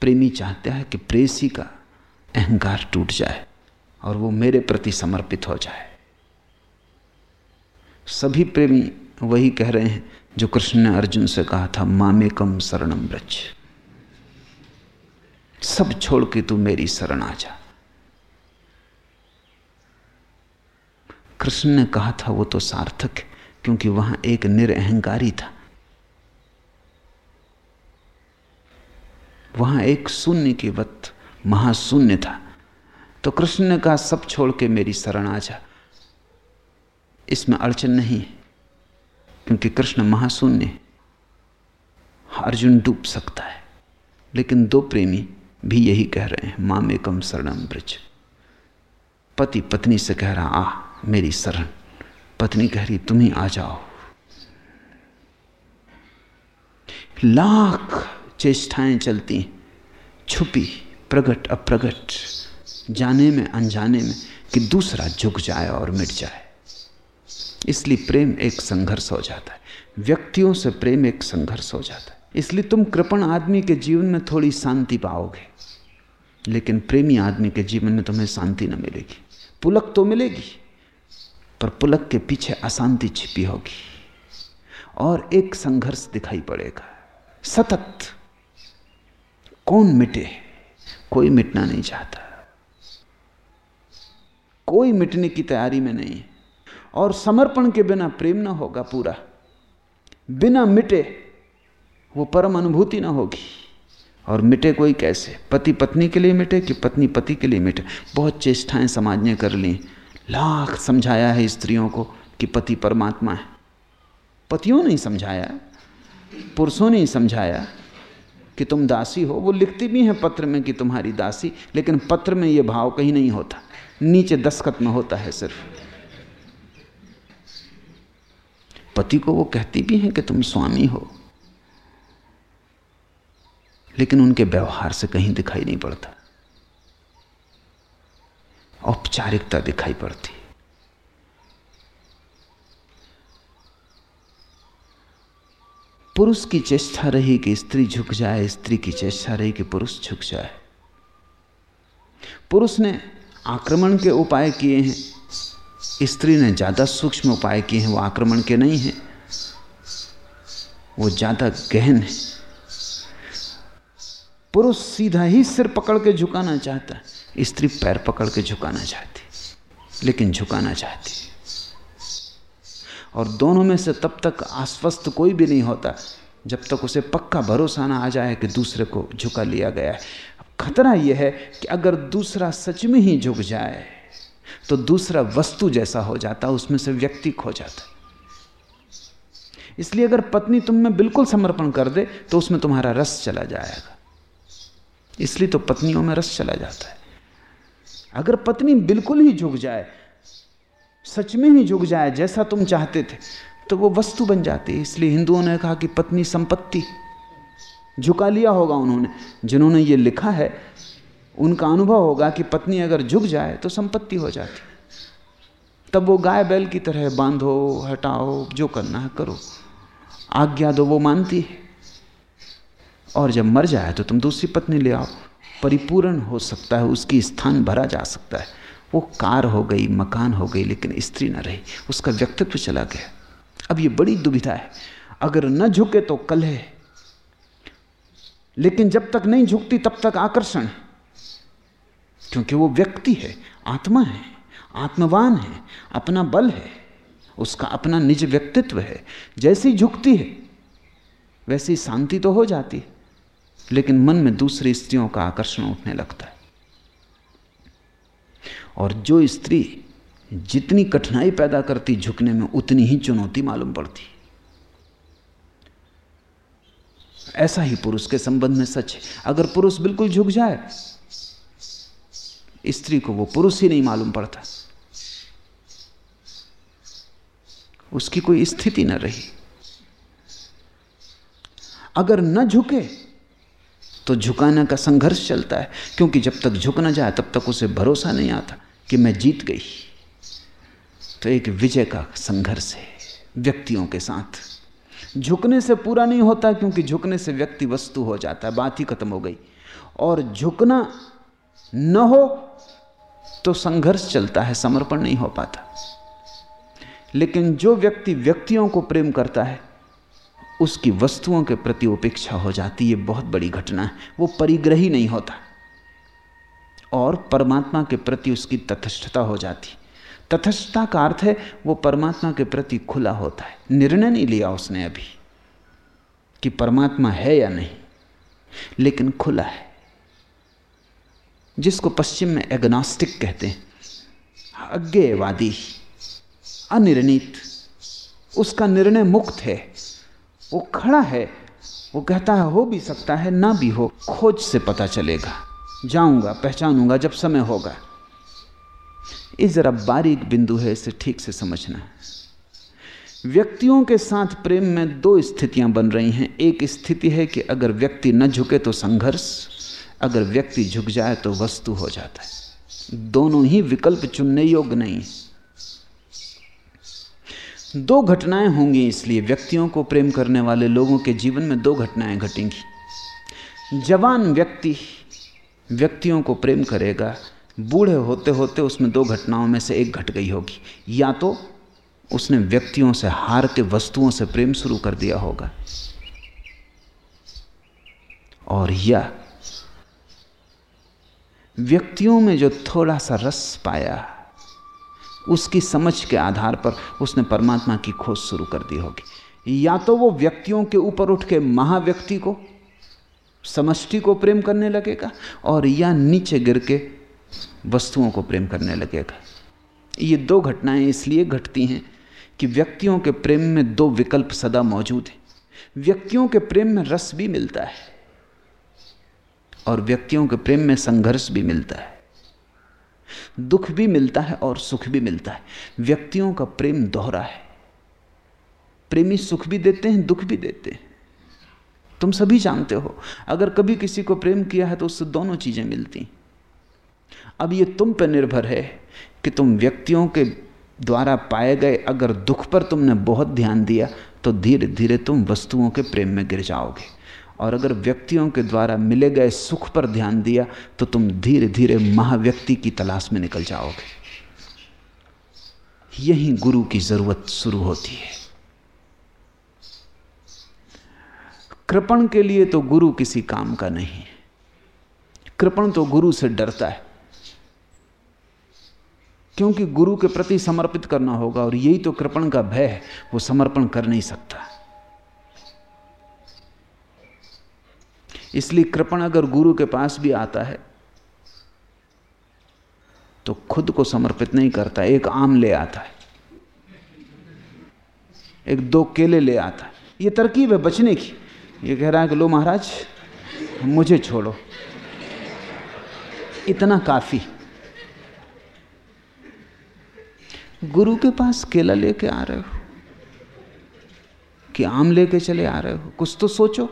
प्रेमी चाहता है कि प्रेसी का अहंकार टूट जाए और वो मेरे प्रति समर्पित हो जाए। सभी प्रेमी वही कह रहे हैं जो कृष्ण ने अर्जुन से कहा था मामे कम शरणम ब्रज सब छोड़ के तू मेरी शरण आ जा। कृष्ण ने कहा था, वो तो सार्थक है, क्योंकि वहाँ एक निरअहंकारी था। वहाँ एक शून्य की वत महाशून्य था। तो कृष्ण ने कहा, सब छोड़ के मेरी शरण आ जा। इसमें अड़चन नहीं है। क्योंकि कृष्ण महाशून्य है। अर्जुन डूब सकता है, लेकिन दो प्रेमी भी यही कह रहे हैं माम एकम शरणम ब्रज। पति पत्नी से कह रहा आ मेरी शरण। पत्नी कह रही, तुम ही आ जाओ। लाख चेष्टाएँ चलती छुपी, प्रगट, अप्रगट, जाने में, अनजाने में, कि दूसरा झुक जाए और मिट जाए। इसलिए प्रेम एक संघर्ष हो जाता है। व्यक्तियों से प्रेम एक संघर्ष हो जाता है। इसलिए तुम कृपण आदमी के जीवन में थोड़ी शांति पाओगे, लेकिन प्रेमी आदमी के जीवन में तुम्हें शांति न मिलेगी। पुलक तो मिलेगी, पर पुलक के पीछे अशांति छिपी होगी और एक संघर्ष दिखाई पड़ेगा। सतत। कौन मिटे? कोई मिटना नहीं चाहता। कोई मिटने की तैयारी में नहीं है। और समर्पण के बिना प्रेम ना होगा पूरा। बिना मिटे वो परम अनुभूति ना होगी। और मिटे कोई कैसे? पति पत्नी के लिए मिटे कि पत्नी पति के लिए मिटे? बहुत चेष्टाएँ समाज ने कर ली। लाख समझाया है स्त्रियों को कि पति परमात्मा है। पतियों ने समझाया, पुरुषों ने समझाया कि तुम दासी हो। वो लिखती भी हैं पत्र में कि तुम्हारी दासी, लेकिन पत्र में ये भाव कहीं नहीं होता। नीचे दस्खत में होता है सिर्फ़। पति को वो कहती भी हैं कि तुम स्वामी हो। लेकिन उनके व्यवहार से कहीं दिखाई नहीं पड़ता। औपचारिकता दिखाई पड़ती। पुरुष की चेष्टा रही कि स्त्री झुक जाए, स्त्री की चेष्टा रही कि पुरुष झुक जाए। पुरुष ने आक्रमण के उपाय किए हैं। स्त्री ने ज़्यादा सूक्ष्म उपाय किए हैं, वो आक्रमण के नहीं हैं। वो ज़्यादा गहन है। पुरुष सीधा ही सिर पकड़ के झुकाना चाहता है। स्त्री पैर पकड़ के झुकाना चाहती लेकिन झुकाना चाहती और दोनों में से तब तक आश्वस्त कोई भी नहीं होता, जब तक उसे पक्का भरोसा ना आ जाए कि दूसरे को झुका लिया गया है। खतरा यह है कि अगर दूसरा सच में ही झुक जाए तो दूसरा वस्तु जैसा हो जाता, उसमें से व्यक्ति खो जाता। इसलिए अगर पत्नी तुम में बिल्कुल समर्पण कर दे तो उसमें तुम्हारा रस चला जाएगा। इसलिए तो पत्नियों में रस चला जाता है। अगर पत्नी बिल्कुल ही झुक जाए, सच में ही झुक जाए, जैसा तुम चाहते थे तो वो वस्तु बन जाती है। इसलिए हिंदुओं ने कहा कि पत्नी संपत्ति, झुका लिया होगा उन्होंने। जिन्होंने ये लिखा है उनका अनुभव होगा कि पत्नी अगर झुक जाए तो संपत्ति हो जाती। तब वो गाय बैल की तरह बांधो, हटाओ, जो करना है करो। आज्ञा दो वो मानती है। और जब मर जाए तो तुम दूसरी पत्नी ले आओ। परिपूर्ण हो सकता है, उसकी स्थान भरा जा सकता है। वो कार हो गई, मकान हो गई, लेकिन स्त्री न रही। उसका व्यक्तित्व चला गया। अब ये बड़ी दुविधा है। अगर न झुके तो कल है लेकिन जब तक नहीं झुकती, तब तक आकर्षण क्योंकि वो व्यक्ति है, आत्मा है, आत्मवान है, अपना बल है, उसका अपना निज व्यक्तित्व है। जैसी झुकती है, वैसी शांति तो हो जाती है, लेकिन मन में दूसरी स्त्रियों का आकर्षण उठने लगता है। और जो स्त्री जितनी कठिनाई पैदा करती झुकने में, उतनी ही चुनौती मालूम पड़ती ऐसा ही पुरुष के संबंध में सच है। अगर पुरुष बिल्कुल झुक जाए स्त्री को वो पुरुष ही नहीं मालूम पड़ता। उसकी कोई स्थिति न रही। अगर न झुके तो झुकाने का संघर्ष चलता है, क्योंकि जब तक झुक ना जाए, तब तक उसे भरोसा नहीं आता कि मैं जीत गई। तो एक विजय का संघर्ष है व्यक्तियों के साथ। झुकने से पूरा नहीं होता, क्योंकि झुकने से व्यक्ति वस्तु हो जाता है, बात ही खत्म हो गई। और झुकना न हो तो संघर्ष चलता है, समर्पण नहीं हो पाता। लेकिन जो व्यक्ति व्यक्तियों को प्रेम करता है, उसकी वस्तुओं के प्रति उपेक्षा हो जाती है। बहुत बड़ी घटना है, वो परिग्रही नहीं होता। और परमात्मा के प्रति उसकी तथस्थता हो जाती। तथस्थता का अर्थ है, वो परमात्मा के प्रति खुला होता है। निर्णय नहीं लिया उसने अभी कि परमात्मा है या नहीं, लेकिन खुला है। जिसको पश्चिम में एग्नास्टिक कहते हैं। अज्ञेयवादी अनिर्णित, उसका निर्णय मुक्त है। वो खड़ा है, वो कहता है, हो भी सकता है, ना भी हो, खोज से पता चलेगा। जाऊँगा, पहचानूँगा, जब समय होगा। ये जरा बारीक बिंदु है, इसे ठीक से समझना। व्यक्तियों के साथ प्रेम में दो स्थितियाँ बन रही हैं। एक स्थिति है कि अगर व्यक्ति न झुके तो संघर्ष अगर व्यक्ति झुक जाए तो वस्तु हो जाता है। दोनों ही विकल्प चुनने योग्य नहीं दो घटनाएँ होंगी इसलिए व्यक्तियों को प्रेम करने वाले लोगों के जीवन में दो घटनाएँ घटेंगी। जवान व्यक्ति व्यक्तियों को प्रेम करेगा, बूढ़े होते होते उसमें दो घटनाओं में से एक घट गई होगी। या तो उसने व्यक्तियों से हार के वस्तुओं से प्रेम शुरू कर दिया होगा। और या व्यक्तियों में जो थोड़ा सा रस पाया, उसकी समझ के आधार पर उसने परमात्मा की खोज शुरू कर दी होगी। या तो वो व्यक्तियों के ऊपर उठ के महाव्यक्ति को, समष्टि को प्रेम करने लगेगा, और या नीचे गिर के वस्तुओं को प्रेम करने लगेगा। ये दो घटनाएँ इसलिए घटती हैं कि व्यक्तियों के प्रेम में दो विकल्प सदा मौजूद हैं। व्यक्तियों के प्रेम में रस भी मिलता है। और व्यक्तियों के प्रेम में संघर्ष भी मिलता है। दुख भी मिलता है और सुख भी मिलता है। व्यक्तियों का प्रेम दोहरा है। प्रेमी सुख भी देते हैं, दुख भी देते हैं। तुम सभी जानते हो, अगर कभी किसी को प्रेम किया है तो उससे दोनों चीज़ें मिलती अब ये तुम पर निर्भर है कि तुम व्यक्तियों के द्वारा पाए गए अगर दुख पर तुमने बहुत ध्यान दिया तो धीरे धीरे तुम वस्तुओं के प्रेम में गिर जाओगे। और अगर व्यक्तियों के द्वारा मिले गए सुख पर ध्यान दिया तो तुम धीरे धीरे महाव्यक्ति की तलाश में निकल जाओगे। यही गुरु की ज़रूरत शुरू होती है। कृपण के लिए तो गुरु किसी काम का नहीं है। कृपण तो गुरु से डरता है। क्योंकि गुरु के प्रति समर्पित करना होगा और यही तो कृपण का भय है, वो समर्पण कर नहीं सकता। इसलिए कृपण अगर गुरु के पास भी आता है तो खुद को समर्पित नहीं करता, एक आम ले आता है, एक दो केले ले आता है। ये तरकीब है बचने की। ये कह रहा है कि लो महाराज, मुझे छोड़ो। इतना काफ़ी। गुरु के पास केला लेके आ रहे हो, कि आम लेके चले आ रहे हो, कुछ तो सोचो।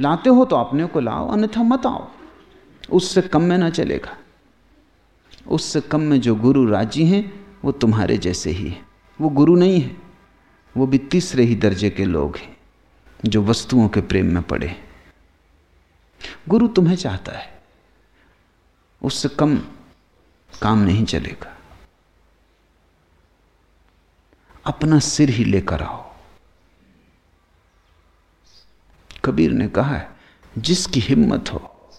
लाते हो तो अपने को लाओ, अन्यथा मत आओ। उससे कम में ना चलेगा। उससे कम में जो गुरु राज़ी हैं, वो तुम्हारे जैसे ही है। वो गुरु नहीं है। वो भी तीसरे ही दर्जे के लोग हैं, जो वस्तुओं के प्रेम में पड़े गुरु तुम्हें चाहता है। उससे कम काम नहीं चलेगा। अपना सिर ही लेकर आओ। कबीर ने कहा है जिसकी हिम्मत हो,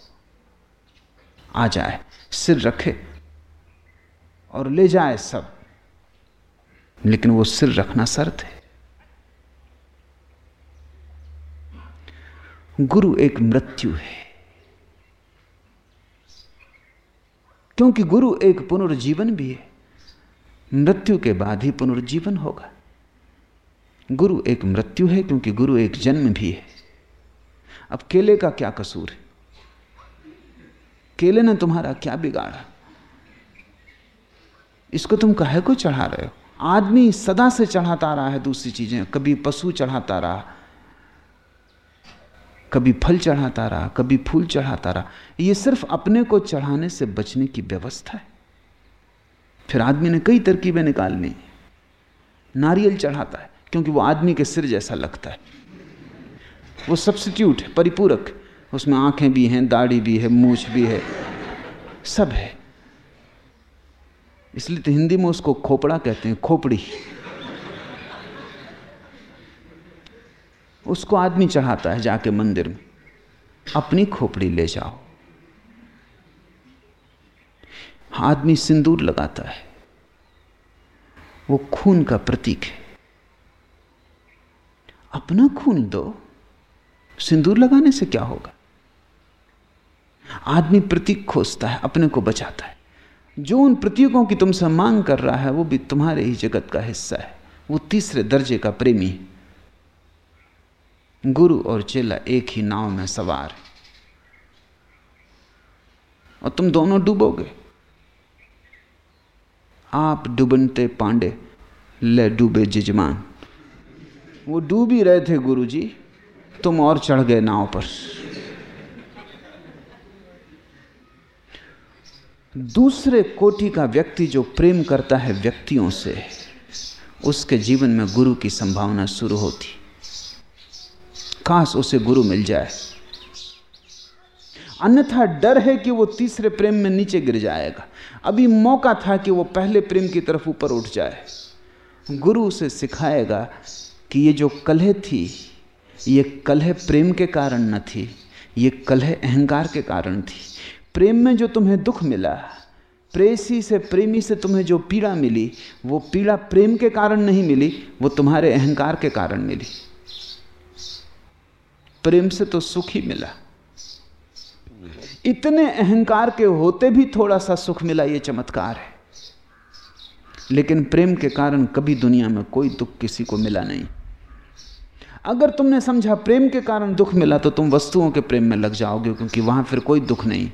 आ जाए, सिर रखे और ले जाए सब। लेकिन वो सिर रखना शर्त है गुरु एक मृत्यु है। क्योंकि गुरु एक पुनर्जीवन भी है, मृत्यु के बाद ही पुनर्जीवन होगा। गुरु एक मृत्यु है, क्योंकि गुरु एक जन्म भी है। अब केले का क्या कसूर है? केले ने तुम्हारा क्या बिगाड़ा? इसको तुम कहे को चढ़ा रहे हो? आदमी सदा से चढ़ाता रहा है दूसरी चीज़ें, कभी पशु चढ़ाता रहा, कभी फल चढ़ाता रहा, कभी फूल चढ़ाता रहा। ये सिर्फ़ अपने को चढ़ाने से बचने की व्यवस्था है। फिर आदमी ने कई तरकीबें निकाल ली नारियल चढ़ाता है, क्योंकि वो आदमी के सिर जैसा लगता है। वो सब्सिट्यूट है परिपूरक। उसमें आँखें भी हैं, दाढ़ी भी है, मूछ भी है। सब है। इसलिए तो हिंदी में उसको खोपड़ा कहते हैं, खोपड़ी। उसको आदमी चढ़ाता है जाके मंदिर में। अपनी खोपड़ी ले जाओ। आदमी सिंदूर लगाता है। वो खून का प्रतीक है। अपना खून दो। सिंदूर लगाने से क्या होगा? आदमी प्रतीक खोजता है, अपने को बचाता है। जो उन प्रतीकों की तुमसे मांग कर रहा है, वो भी तुम्हारे ही जगत का हिस्सा है। वो तीसरे दर्जे का प्रेमी है। गुरु और चेला एक ही नाव में सवार है। और तुम दोनों डूबोगे। आप डूबनते पांडे, ले डूबे जिजमान। वो डूब ही रहे थे गुरुजी। तुम और चढ़ गए नाव पर। दूसरे कोटि का व्यक्ति जो प्रेम करता है व्यक्तियों से, उसके जीवन में गुरु की संभावना शुरू होती। काश उसे गुरु मिल जाए। अन्यथा डर है कि वो तीसरे प्रेम में नीचे गिर जाएगा। अभी मौका था कि वो पहले प्रेम की तरफ़ ऊपर उठ जाए। गुरु उसे सिखाएगा कि ये जो कलह थी ये कलह प्रेम के कारण न थी, ये कलह अहंकार के कारण थी। प्रेम में जो तुम्हें दुख मिला, प्रेसी से प्रेमी से तुम्हें जो पीड़ा मिली, वो पीड़ा प्रेम के कारण नहीं मिली, वो तुम्हारे अहंकार के कारण मिली। प्रेम से तो सुख ही मिला। इतने अहंकार के होते भी थोड़ा सा सुख मिला, ये चमत्कार है। लेकिन प्रेम के कारण कभी दुनिया में कोई दुख किसी को मिला नहीं। अगर तुमने समझा प्रेम के कारण दुख मिला तो तुम वस्तुओं के प्रेम में लग जाओगे, क्योंकि वहाँ फिर कोई दुख नहीं।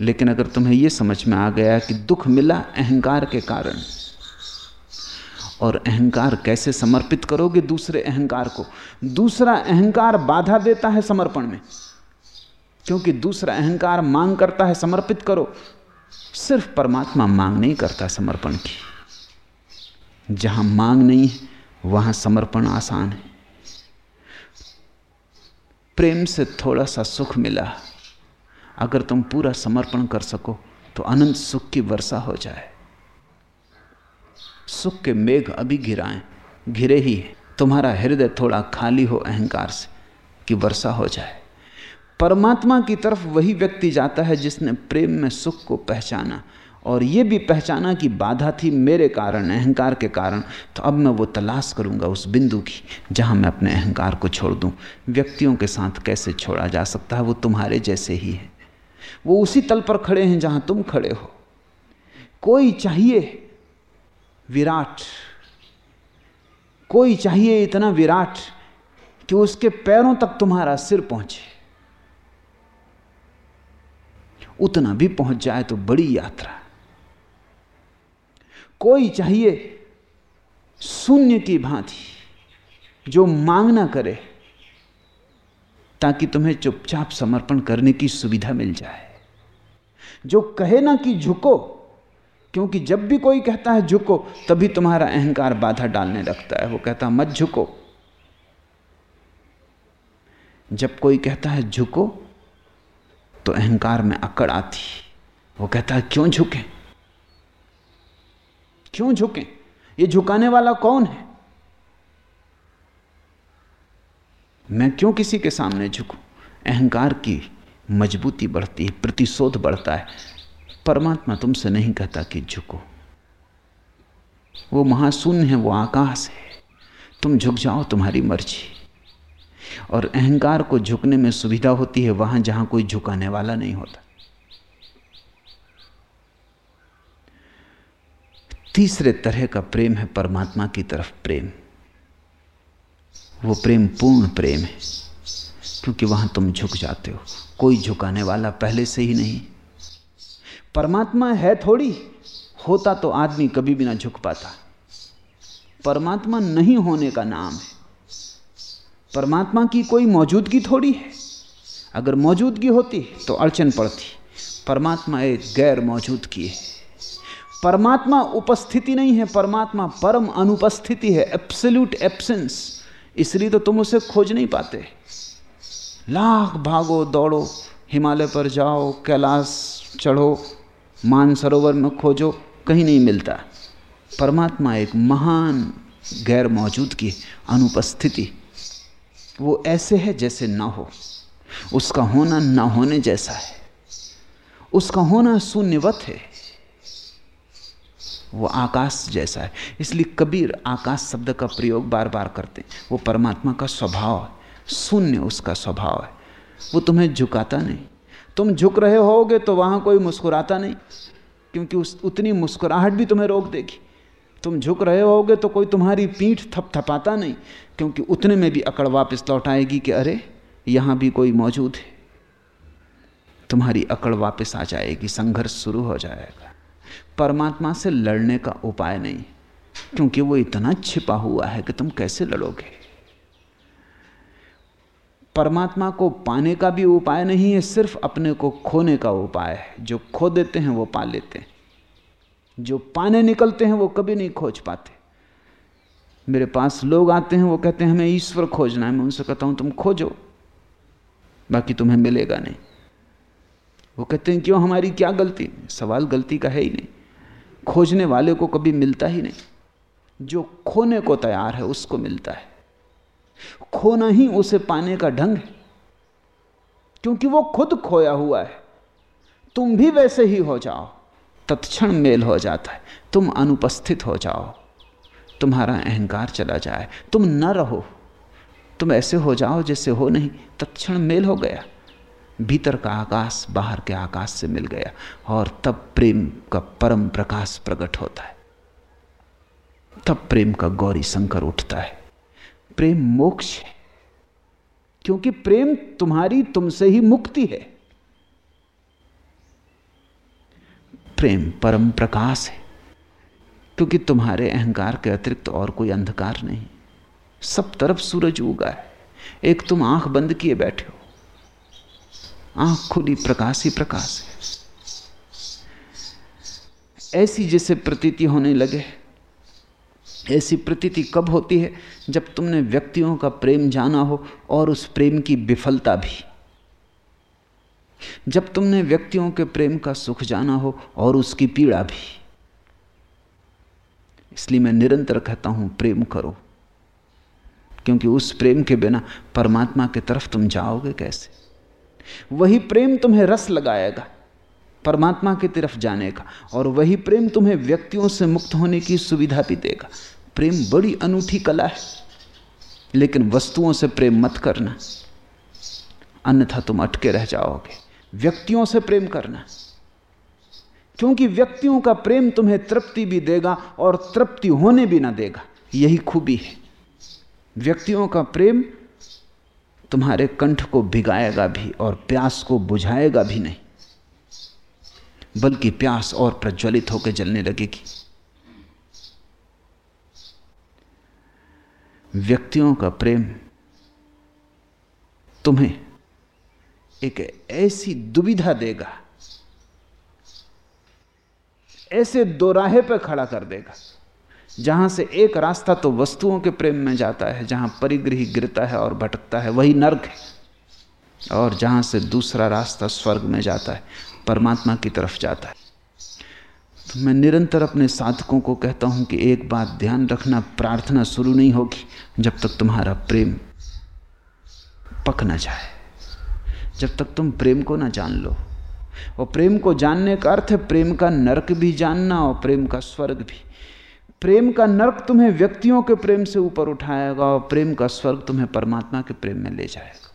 लेकिन अगर तुम्हें यह समझ में आ गया कि दुख मिला अहंकार के कारण, और अहंकार कैसे समर्पित करोगे दूसरे अहंकार को? दूसरा अहंकार बाधा देता है समर्पण में, क्योंकि दूसरा अहंकार मांग करता है समर्पित करो। सिर्फ़ परमात्मा मांग नहीं करता समर्पण की। जहाँ मांग नहीं है वहाँ समर्पण आसान है। प्रेम से थोड़ा सा सुख मिला। अगर तुम पूरा समर्पण कर सको तो अनंत सुख की वर्षा हो जाए। सुख के मेघ अभी गिराएँ घिरे ही। तुम्हारा हृदय थोड़ा खाली हो अहंकार से, कि वर्षा हो जाए। परमात्मा की तरफ़ वही व्यक्ति जाता है जिसने प्रेम में सुख को पहचाना। और ये भी पहचाना कि बाधा थी मेरे कारण, अहंकार के कारण। तो अब मैं वो तलाश करूँगा उस बिंदु की, जहाँ मैं अपने अहंकार को छोड़ दूँ। व्यक्तियों के साथ कैसे छोड़ा जा सकता है, वो तुम्हारे जैसे ही है। वो उसी तल पर खड़े हैं जहाँ तुम खड़े हो। कोई चाहिए विराट, कोई चाहिए इतना विराट कि उसके पैरों तक तुम्हारा सिर पहुँचे। उतना भी पहुँच जाए तो बड़ी यात्रा। कोई चाहिए शून्य की भांति, जो मांग ना करे, ताकि तुम्हें चुपचाप समर्पण करने की सुविधा मिल जाए। जो कहे ना कि झुको, क्योंकि जब भी कोई कहता है झुको, तभी तुम्हारा अहंकार बाधा डालने लगता है। वो कहता मत झुको। जब कोई कहता है झुको तो अहंकार में अकड़ आती। वो कहता है, क्यों झुके? क्यों झुके? ये झुकाने वाला कौन है? मैं क्यों किसी के सामने झुकूं? अहंकार की मजबूती बढ़ती है, प्रतिशोध बढ़ता है। परमात्मा तुमसे नहीं कहता कि झुको। वो महाशून्य है, वो आकाश है। तुम झुक जाओ, तुम्हारी मर्ज़ी। और अहंकार को झुकने में सुविधा होती है, वहाँ जहाँ कोई झुकाने वाला नहीं होता। तीसरे तरह का प्रेम है परमात्मा की तरफ़ प्रेम। वो प्रेम पूर्ण प्रेम है, क्योंकि वहाँ तुम झुक जाते हो। कोई झुकाने वाला पहले से ही नहीं। परमात्मा है थोड़ी, होता तो आदमी कभी भी ना झुक पाता। परमात्मा नहीं होने का नाम है। परमात्मा की कोई मौजूदगी थोड़ी है। अगर मौजूदगी होती तो अड़चन पड़ती। परमात्मा एक गैर मौजूदगी है। परमात्मा उपस्थिति नहीं है, परमात्मा परम अनुपस्थिति है एब्सोल्यूट एब्सेंस इसलिए तो तुम उसे खोज नहीं पाते। लाख भागो, दौड़ो, हिमालय पर जाओ, कैलाश चढ़ो, मानसरोवर में खोजो, कहीं नहीं मिलता। परमात्मा एक महान गैर मौजूद की अनुपस्थिति। वो ऐसे है जैसे ना हो। उसका होना ना होने जैसा है। उसका होना शून्यवत है। वो आकाश जैसा है। इसलिए कबीर आकाश शब्द का प्रयोग बार बार करते हैं। वो परमात्मा का स्वभाव है। शून्य उसका स्वभाव है। वो तुम्हें झुकाता नहीं। तुम झुक रहे होगे तो वहाँ कोई मुस्कुराता नहीं। क्योंकि उस, उतनी मुस्कुराहट भी तुम्हें रोक देगी। तुम झुक रहे होगे तो कोई तुम्हारी पीठ थपथपाता नहीं। क्योंकि उतने में भी अकड़ वापस लौट आएगी कि अरे, यहाँ भी कोई मौजूद है। तुम्हारी अकड़ वापस आ जाएगी। संघर्ष शुरू हो जाएगा। परमात्मा से लड़ने का उपाय नहीं, क्योंकि वो इतना छिपा हुआ है कि तुम कैसे लड़ोगे? परमात्मा को पाने का भी उपाय नहीं है, सिर्फ़ अपने को खोने का उपाय है। जो खो देते हैं, वो पा लेते हैं। जो पाने निकलते हैं, वो कभी नहीं खोज पाते। मेरे पास लोग आते हैं, वो कहते हैं, हमें ईश्वर खोजना है। मैं उनसे कहता हूँ, तुम खोजो, बाकी तुम्हें मिलेगा नहीं। वो कहते हैं, क्यों? हमारी क्या गलती? सवाल गलती का है ही नहीं। खोजने वाले को कभी मिलता ही नहीं। जो खोने को तैयार है, उसको मिलता है। खोना ही उसे पाने का ढंग है, क्योंकि वो खुद खोया हुआ है। तुम भी वैसे ही हो जाओ, तत्क्षण मेल हो जाता है। तुम अनुपस्थित हो जाओ, तुम्हारा अहंकार चला जाए। तुम न रहो, तुम ऐसे हो जाओ जैसे हो नहीं, तत्क्षण मेल हो गया। भीतर का आकाश बाहर के आकाश से मिल गया और तब प्रेम का परम प्रकाश प्रकट होता है। तब प्रेम का गौरी शंकर उठता है। प्रेम मोक्ष है, क्योंकि प्रेम तुम्हारी तुमसे ही मुक्ति है। प्रेम परम प्रकाश है, क्योंकि तुम्हारे अहंकार के अतिरिक्त और कोई अंधकार नहीं। सब तरफ़ सूरज उगा है, एक तुम आँख बंद किए बैठे हो। आँख खुली प्रकाश ही प्रकाश है। ऐसी जैसे प्रतीति होने लगे, ऐसी प्रतीति कब होती है जब तुमने व्यक्तियों का प्रेम जाना हो और उस प्रेम की विफलता भी। जब तुमने व्यक्तियों के प्रेम का सुख जाना हो और उसकी पीड़ा भी। इसलिए मैं निरंतर कहता हूँ, प्रेम करो, क्योंकि उस प्रेम के बिना परमात्मा की तरफ़ तुम जाओगे कैसे? वही प्रेम तुम्हें रस लगाएगा, परमात्मा की तरफ़ जाने का और वही प्रेम तुम्हें व्यक्तियों से मुक्त होने की सुविधा भी देगा। प्रेम बड़ी अनूठी कला है, लेकिन वस्तुओं से प्रेम मत करना। अन्यथा तुम अटके रह जाओगे। व्यक्तियों से प्रेम करना, क्योंकि व्यक्तियों का प्रेम तुम्हें तृप्ति भी देगा और तृप्ति होने भी ना देगा। यही खूबी है। व्यक्तियों का प्रेम तुम्हारे कंठ को भिगाएगा भी और प्यास को बुझाएगा भी नहीं। बल्कि प्यास और प्रज्वलित होकर जलने लगेगी। व्यक्तियों का प्रेम तुम्हें एक ऐसी दुविधा देगा, ऐसे दोराहे पर खड़ा कर देगा। जहाँ से एक रास्ता तो वस्तुओं के प्रेम में जाता है, जहाँ परिग्रही गिरता है और भटकता है, वही नर्क है। और जहाँ से दूसरा रास्ता स्वर्ग में जाता है, परमात्मा की तरफ़ जाता है। तो मैं निरंतर अपने साधकों को कहता हूँ कि एक बात ध्यान रखना, प्रार्थना शुरू नहीं होगी जब तक तुम्हारा प्रेम पक ना जाए। जब तक तुम प्रेम को ना जान लो। और प्रेम को जानने का अर्थ है प्रेम का नरक भी जानना और प्रेम का स्वर्ग भी। प्रेम का नरक तुम्हें व्यक्तियों के प्रेम से ऊपर उठाएगा और प्रेम का स्वर्ग तुम्हें परमात्मा के प्रेम में ले जाएगा।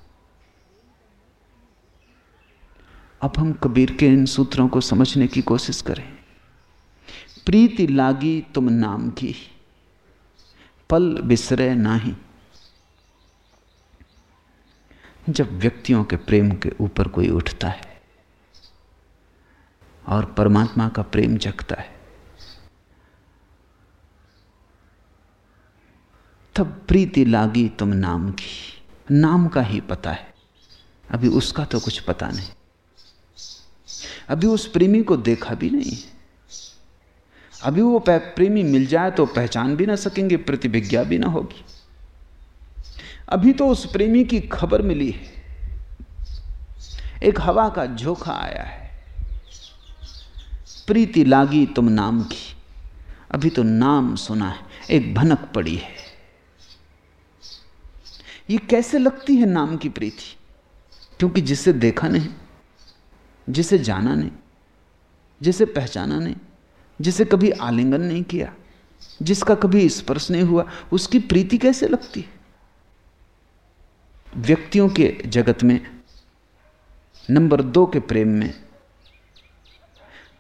अब हम कबीर के इन सूत्रों को समझने की कोशिश करें। प्रीति लागी तुम नाम की, पल बिसरे नाही। जब व्यक्तियों के प्रेम के ऊपर कोई उठता है और परमात्मा का प्रेम जगता है तब प्रीति लागी तुम नाम की। नाम का ही पता है। अभी उसका तो कुछ पता नहीं। अभी उस प्रेमी को देखा भी नहीं। है अभी वो प्रेमी मिल जाए तो पहचान भी ना सकेंगे, प्रतिभिज्ञा भी ना होगी। अभी तो उस प्रेमी की खबर मिली है। एक हवा का झोंका आया है। प्रीति लागी तुम नाम की। अभी तो नाम सुना है। एक भनक पड़ी है। ये कैसे लगती है नाम की प्रीति? क्योंकि जिसे देखा नहीं, जिसे जाना नहीं, जिसे पहचाना नहीं, जिसे कभी आलिंगन नहीं किया, जिसका कभी स्पर्श नहीं हुआ, उसकी प्रीति कैसे लगती है? व्यक्तियों के जगत में नंबर दो के प्रेम में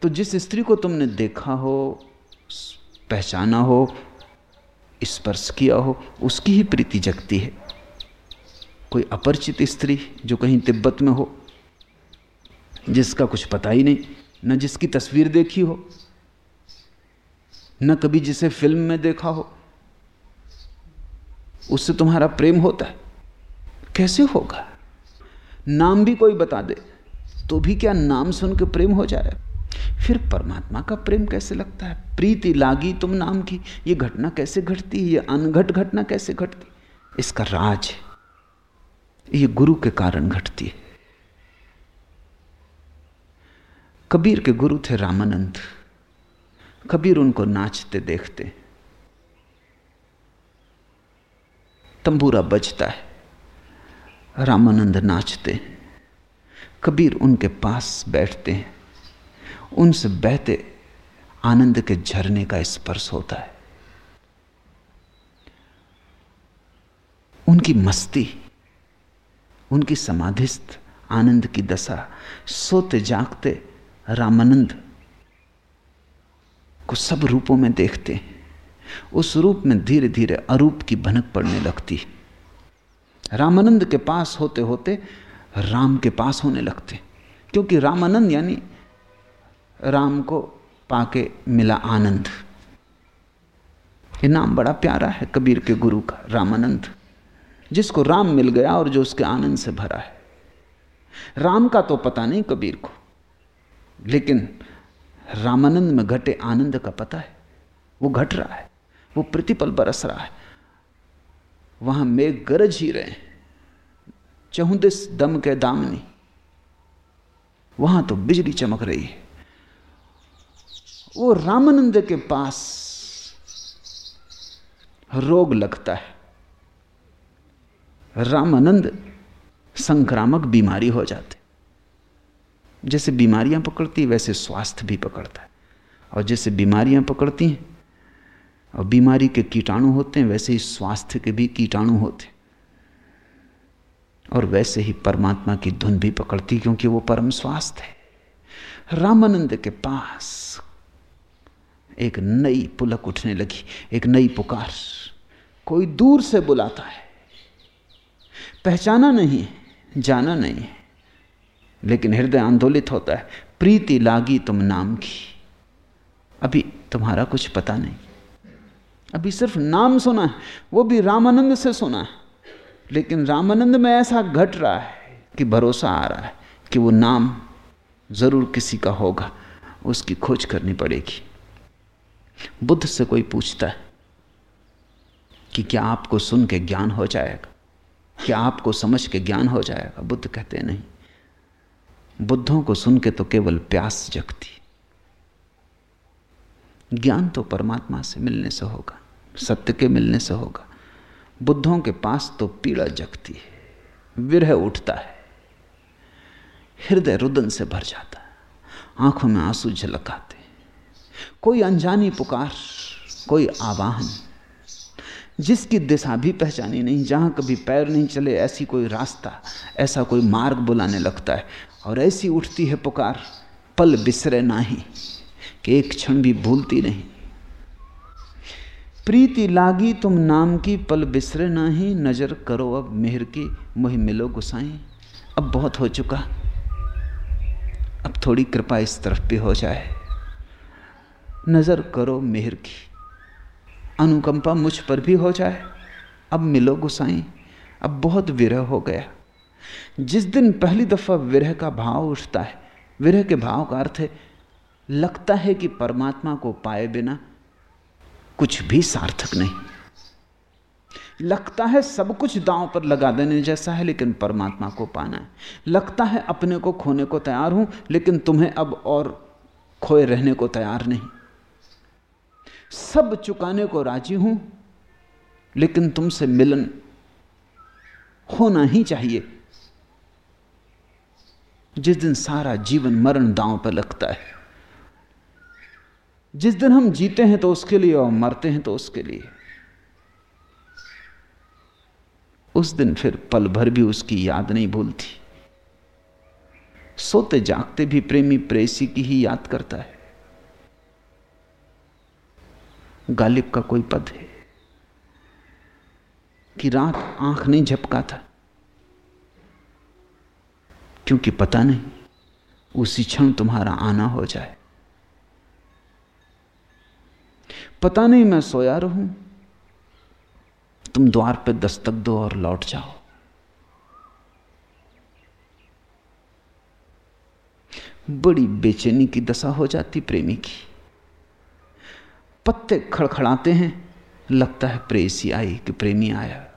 तो जिस स्त्री को तुमने देखा हो, पहचाना हो, स्पर्श किया हो, उसकी ही प्रीति जगती है। कोई अपरिचित स्त्री जो कहीं तिब्बत में हो, जिसका कुछ पता ही नहीं, न जिसकी तस्वीर देखी हो, न कभी जिसे फ़िल्म में देखा हो, उससे तुम्हारा प्रेम होता है। कैसे होगा? नाम भी कोई बता दे तो भी क्या नाम सुन के प्रेम हो जाए? फिर परमात्मा का प्रेम कैसे लगता है? प्रीति लागी तुम नाम की, ये घटना कैसे घटती है? ये अनघट घटना कैसे घटती? इसका राज है। ये गुरु के कारण घटती है। कबीर के गुरु थे रामानंद। कबीर उनको नाचते, देखते। तंबूरा बजता है। रामानंद नाचते। कबीर उनके पास बैठते हैं। उनसे बहते आनंद के झरने का स्पर्श होता है। उनकी मस्ती उनकी समाधिस्थ, आनंद की दशा, सोते जागते रामानंद को सब रूपों में देखते उस रूप में धीरे धीरे अरूप की भनक पड़ने लगती। रामानंद के पास होते होते राम के पास होने लगते। क्योंकि रामानंद यानी राम को पाके मिला आनंद। ये नाम बड़ा प्यारा है कबीर के गुरु का, रामानंद। जिसको राम मिल गया और जो उसके आनंद से भरा है। राम का तो पता नहीं कबीर को, लेकिन रामानंद में घटे आनंद का पता है। वो घट रहा है, वो प्रतिपल बरस रहा है। वहाँ मेघ गरज ही रहे चहुदिस दम के दामनी, वहाँ तो बिजली चमक रही है। वो रामानंद के पास रोग लगता है। रामानंद संक्रामक बीमारी हो जाते जैसे बीमारियाँ पकड़ती वैसे स्वास्थ्य भी पकड़ता है। और जैसे बीमारियाँ पकड़ती हैं, और बीमारी के कीटाणु होते हैं, वैसे ही स्वास्थ्य के भी कीटाणु होते हैं। और वैसे ही परमात्मा की धुन भी पकड़ती क्योंकि वो परम स्वास्थ्य है। रामानंद के पास एक नई पुलक उठने लगी, एक नई पुकार। कोई दूर से बुलाता है। पहचाना नहीं है जाना नहीं। है लेकिन हृदय आंदोलित होता है, प्रीति लागी तुम नाम की। अभी तुम्हारा कुछ पता नहीं। अभी सिर्फ़ नाम सुना है, वो भी रामानंद से सुना है। लेकिन रामानंद में ऐसा घट रहा है कि भरोसा आ रहा है कि वो नाम ज़रूर किसी का होगा, उसकी खोज करनी पड़ेगी। बुद्ध से कोई पूछता है कि क्या आपको सुन के ज्ञान हो जाएगा? क्या आपको समझ के ज्ञान हो जाएगा। बुद्ध कहते नहीं, बुद्धों को सुन के तो केवल प्यास जगती। ज्ञान तो परमात्मा से मिलने से होगा, सत्य के मिलने से होगा। बुद्धों के पास तो पीड़ा जगती है, विरह उठता है, हृदय रुदन से भर जाता है, आँखों में आँसू झलक आते कोई अनजानी पुकार, कोई आवाहन जिसकी दिशा भी पहचानी नहीं, जहाँ कभी पैर नहीं चले, ऐसी कोई रास्ता, ऐसा कोई मार्ग बुलाने लगता है। और ऐसी उठती है पुकार, पल बिसरे नाही कि एक क्षण भी भूलती नहीं। प्रीति लागी तुम नाम की, पल बिसरे नाही नज़र करो अब मेहर की, मुहि मिलो गुसाई अब बहुत हो चुका, अब थोड़ी कृपा इस तरफ़ भी हो जाए। नज़र करो मेहर की अनुकंपा मुझ पर भी हो जाए। अब मिलो गुसाई। अब बहुत विरह हो गया। जिस दिन पहली दफ़ा विरह का भाव उठता है, विरह के भाव का अर्थ है, लगता है कि परमात्मा को पाए बिना कुछ भी सार्थक नहीं। लगता है सब कुछ दांव पर लगा देने जैसा है, लेकिन परमात्मा को पाना है। लगता है अपने को खोने को तैयार हूँ, लेकिन तुम्हें अब और खोए रहने को तैयार नहीं। सब चुकाने को राज़ी हूँ, लेकिन तुमसे मिलन होना ही चाहिए। जिस दिन सारा जीवन मरण दांव पर लगता है, जिस दिन हम जीते हैं तो उसके लिए और मरते हैं तो उसके लिए। उस दिन फिर पल भर भी उसकी याद नहीं भूलती। सोते जागते भी प्रेमी प्रेसी की ही याद करता है। गालिब का कोई पद है कि रात आँख नहीं झपका था क्योंकि पता नहीं, उसी क्षण तुम्हारा आना हो जाए। पता नहीं मैं सोया रहूँ। तुम द्वार पे दस्तक दो और लौट जाओ। बड़ी बेचैनी की दशा हो जाती प्रेमी की। पत्ते खड़खड़ाते हैं। लगता है प्रेसी आई कि प्रेमी आया।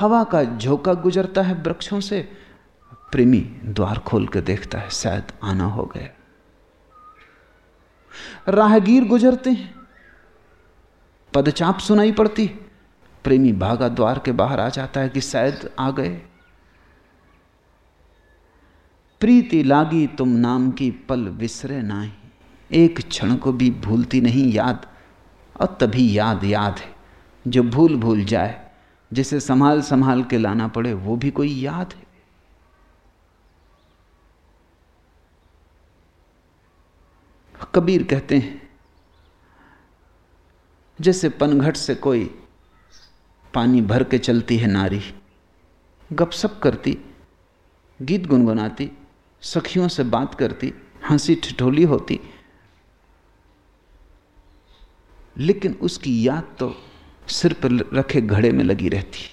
हवा का झोंका गुजरता है वृक्षों से। प्रेमी द्वार खोल के देखता है, शायद आना हो गया। राहगीर गुजरते हैं। पदचाप सुनाई पड़ती। प्रेमी भागा द्वार के बाहर आ जाता है कि शायद आ गए। प्रीति लागी तुम नाम की पल विसरे नाही। एक क्षण को भी भूलती नहीं याद, और तभी याद याद है। जो भूल भूल जाए, जिसे संभाल संभाल के लाना पड़े, वो भी कोई याद है। कबीर कहते हैं, जैसे पनघट से कोई पानी भर के चलती है नारी। गपसप करती, गीत गुनगुनाती, सखियों से बात करती, हँसी ठिठोली होती लेकिन उसकी याद तो सिर पर रखे घड़े में लगी रहती।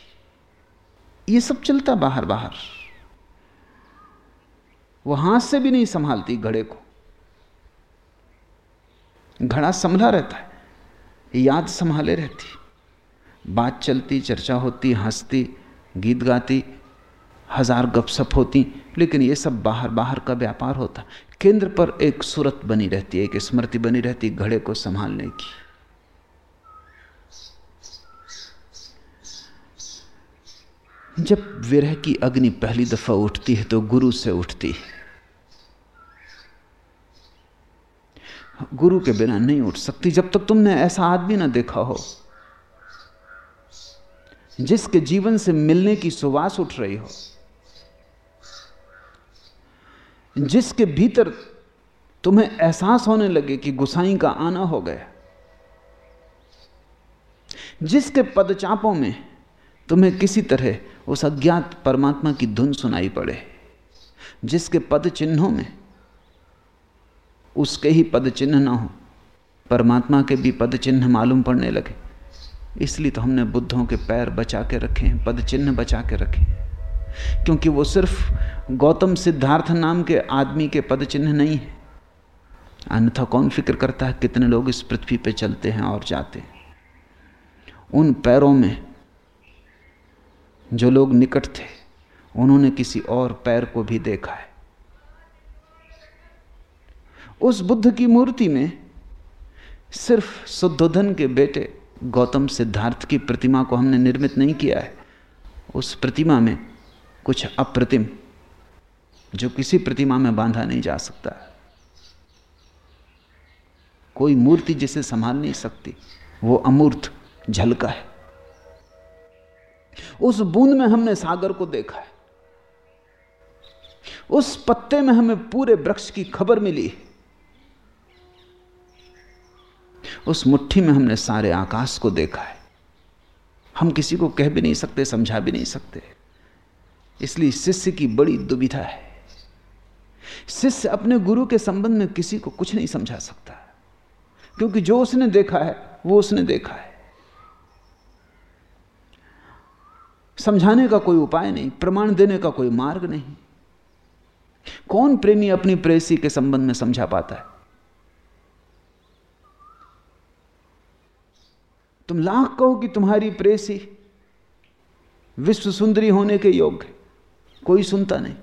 ये सब चलता बाहर बाहर। वो हाथ से भी नहीं संभालती घड़े को। घड़ा संभला रहता है, याद संभाले रहती। बात चलती, चर्चा होती, हंसती, गीत गाती, हज़ार गपसप होती, लेकिन ये सब बाहर बाहर का व्यापार होता। केंद्र पर एक सूरत बनी रहती है एक स्मृति बनी रहती घड़े को संभालने की। जब विरह की अग्नि पहली दफ़ा उठती है तो गुरु से उठती है। गुरु के बिना नहीं उठ सकती, जब तक तुमने ऐसा आदमी ना देखा हो, जिसके जीवन से मिलने की सुवास उठ रही हो, जिसके भीतर तुम्हें एहसास होने लगे कि गुसाई का आना हो गया, जिसके पदचापों में तुम्हें किसी तरह उस अज्ञात परमात्मा की धुन सुनाई पड़े, जिसके पद चिन्हों में उसके ही पद चिन्ह ना हो, परमात्मा के भी पद चिन्ह मालूम पड़ने लगे। इसलिए तो हमने बुद्धों के पैर बचा के रखे हैं पद चिन्ह बचा के रखे क्योंकि वो सिर्फ़ गौतम सिद्धार्थ नाम के आदमी के पद चिन्ह नहीं है। अन्यथा कौन फ़िक्र करता है कितने लोग इस पृथ्वी पे चलते हैं और जाते हैं? उन पैरों में जो लोग निकट थे, उन्होंने किसी और पैर को भी देखा है। उस बुद्ध की मूर्ति में सिर्फ़ शुद्धोधन के बेटे गौतम सिद्धार्थ की प्रतिमा को हमने निर्मित नहीं किया है। उस प्रतिमा में कुछ अप्रतिम, जो किसी प्रतिमा में बांधा नहीं जा सकता। कोई मूर्ति जिसे संभाल नहीं सकती, वो अमूर्त, झलका है। उस बूंद में हमने सागर को देखा है। उस पत्ते में हमें पूरे वृक्ष की खबर मिली है। उस मुट्ठी में हमने सारे आकाश को देखा है। हम किसी को कह भी नहीं सकते, समझा भी नहीं सकते। इसलिए शिष्य की बड़ी दुविधा है। शिष्य अपने गुरु के संबंध में किसी को कुछ नहीं समझा सकता। क्योंकि जो उसने देखा है, वो उसने देखा है। समझाने का कोई उपाय नहीं, प्रमाण देने का कोई मार्ग नहीं। कौन प्रेमी अपनी प्रेसी के संबंध में समझा पाता है? तुम लाख कहो कि तुम्हारी प्रेसी विश्व सुंदरी होने के योग्य कोई सुनता नहीं।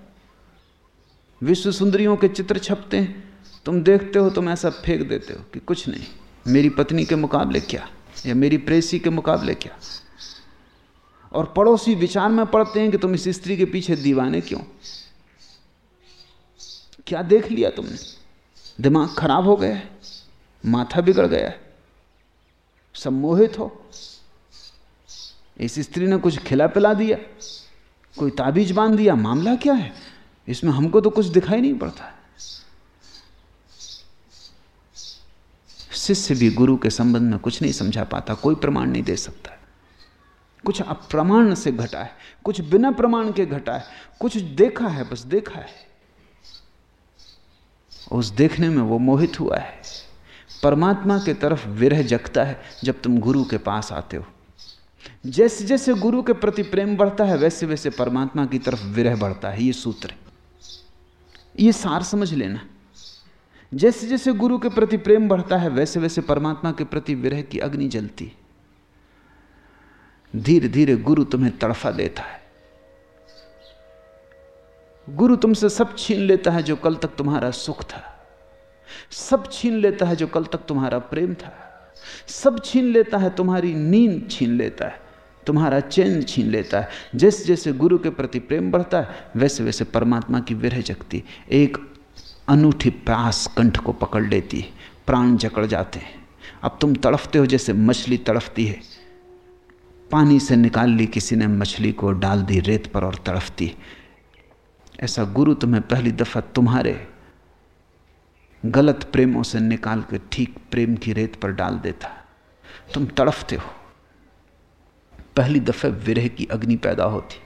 विश्व सुंदरियों के चित्र छपते हैं, तुम देखते हो, तुम ऐसा फेंक देते हो कि कुछ नहीं। मेरी पत्नी के मुकाबले क्या? या मेरी प्रेसी के मुकाबले क्या? और पड़ोसी विचार में पड़ते हैं कि तुम इस स्त्री के पीछे दीवाने क्यों? क्या देख लिया तुमने? दिमाग खराब हो गया है? माथा बिगड़ गया है? सम्मोहित हो? इस स्त्री ने कुछ खिला पिला दिया? कोई ताबीज बाँध दिया? मामला क्या है? इसमें हमको तो कुछ दिखाई नहीं पड़ता। शिष्य भी गुरु के संबंध में कुछ नहीं समझा पाता, कोई प्रमाण नहीं दे सकता। कुछ अप्रमाण से घटा है, कुछ बिना प्रमाण के घटा है, कुछ देखा है, बस देखा है। उस देखने में वो मोहित हुआ है। परमात्मा के तरफ़ विरह जगता है जब तुम गुरु के पास आते हो। जैसे जैसे गुरु के प्रति प्रेम बढ़ता है वैसे वैसे परमात्मा की तरफ़ विरह बढ़ता है, ये सूत्र ये सार समझ लेना। जैसे जैसे गुरु के प्रति प्रेम बढ़ता है वैसे वैसे परमात्मा के प्रति विरह की अग्नि जलती धीरे धीरे गुरु तुम्हें तड़फा देता है। गुरु तुमसे सब छीन लेता है जो कल तक तुम्हारा सुख था। सब छीन लेता है जो कल तक तुम्हारा प्रेम था। सब छीन लेता है, तुम्हारी नींद छीन लेता है, तुम्हारा चैन छीन लेता है। जैसे जैसे गुरु के प्रति प्रेम बढ़ता है वैसे वैसे परमात्मा की विरह जगती एक अनूठी प्यास कंठ को पकड़ लेती है, प्राण जकड़ जाते हैं। अब तुम तड़फते हो जैसे मछली तड़फती है। पानी से निकाल ली, किसी ने मछली को डाल दी, रेत पर और तड़फती ऐसा गुरु तुम्हें पहली दफ़ा तुम्हारे गलत प्रेमों से निकाल के ठीक प्रेम की रेत पर डाल देता। तुम तड़फते हो। पहली दफे विरह की अग्नि पैदा होती।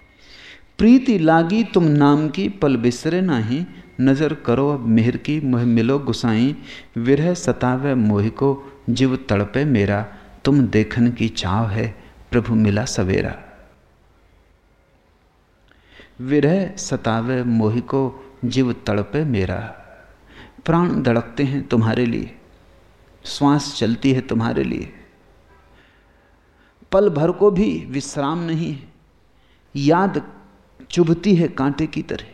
प्रीति लागी तुम नाम की, पल बिसरे नाही, नज़र करो अब मेहर की, मोह मिलो गुसाई, विरह सतावे मोह को, जीव तड़पे मेरा, तुम देखन की चाव है। प्रभु मिला सवेरा। विरह सतावे मोह को जीव तड़पे मेरा। प्राण धड़कते हैं तुम्हारे लिए। श्वास चलती है तुम्हारे लिए। पल भर को भी विश्राम नहीं है। याद चुभती है कांटे की तरह,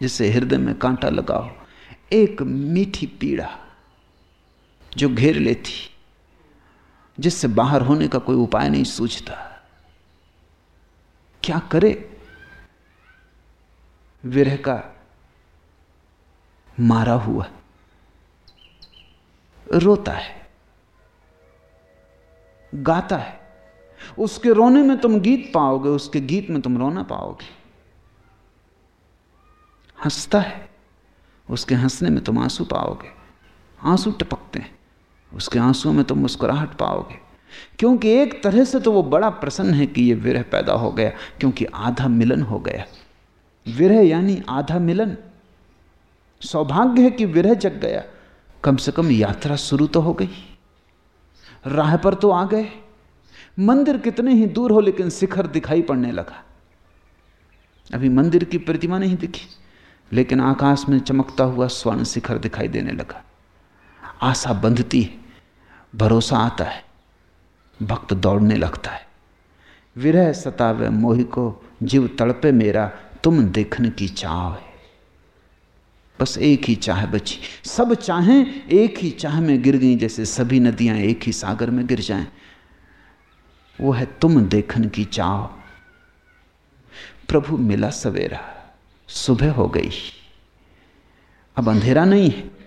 जिसे हृदय में कांटा लगाओ। एक मीठी पीड़ा जो घेर लेती। जिससे बाहर होने का कोई उपाय नहीं सूझता। क्या करे? विरह का मारा हुआ। रोता है। गाता है। उसके रोने में तुम गीत पाओगे, उसके गीत में तुम रोना पाओगे। हंसता है। उसके हंसने में तुम आँसू पाओगे। आँसू टपकते हैं। उसके आंसुओं में तुम मुस्कुराहट पाओगे। क्योंकि एक तरह से तो वो बड़ा प्रसन्न है कि ये विरह पैदा हो गया, क्योंकि आधा मिलन हो गया। विरह यानी आधा मिलन। सौभाग्य है कि विरह जग गया। कम से कम यात्रा शुरू तो हो गई। राह पर तो आ गए। मंदिर कितने ही दूर हो, लेकिन शिखर दिखाई पड़ने लगा। अभी मंदिर की प्रतिमा नहीं दिखी, लेकिन आकाश में चमकता हुआ स्वर्ण शिखर दिखाई देने लगा। आशा बंधती है, भरोसा आता है, भक्त दौड़ने लगता है। विरह सतावे मोहि को, जीव तड़पे मेरा, तुम देखने की चाह है। बस एक ही चाह बची, सब चाहें, एक ही चाह में गिर गई, जैसे सभी नदियाँ एक ही सागर में गिर जाएँ। वो है तुम देखन की चाह। प्रभु मिला सवेरा, सुबह हो गई। अब अंधेरा नहीं है।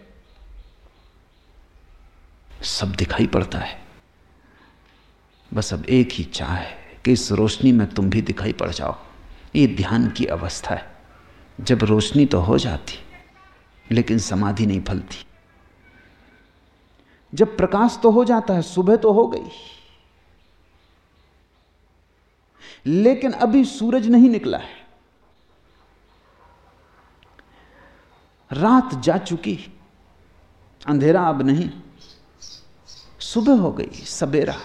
सब दिखाई पड़ता है। बस अब एक ही चाह है कि इस रोशनी में तुम भी दिखाई पड़ जाओ। ये ध्यान की अवस्था है। जब रोशनी तो हो जाती, लेकिन समाधि नहीं फलती। जब प्रकाश तो हो जाता है, सुबह तो हो गई। लेकिन अभी सूरज नहीं निकला है। रात जा चुकी, अंधेरा अब नहीं। सुबह हो गई, सवेरा।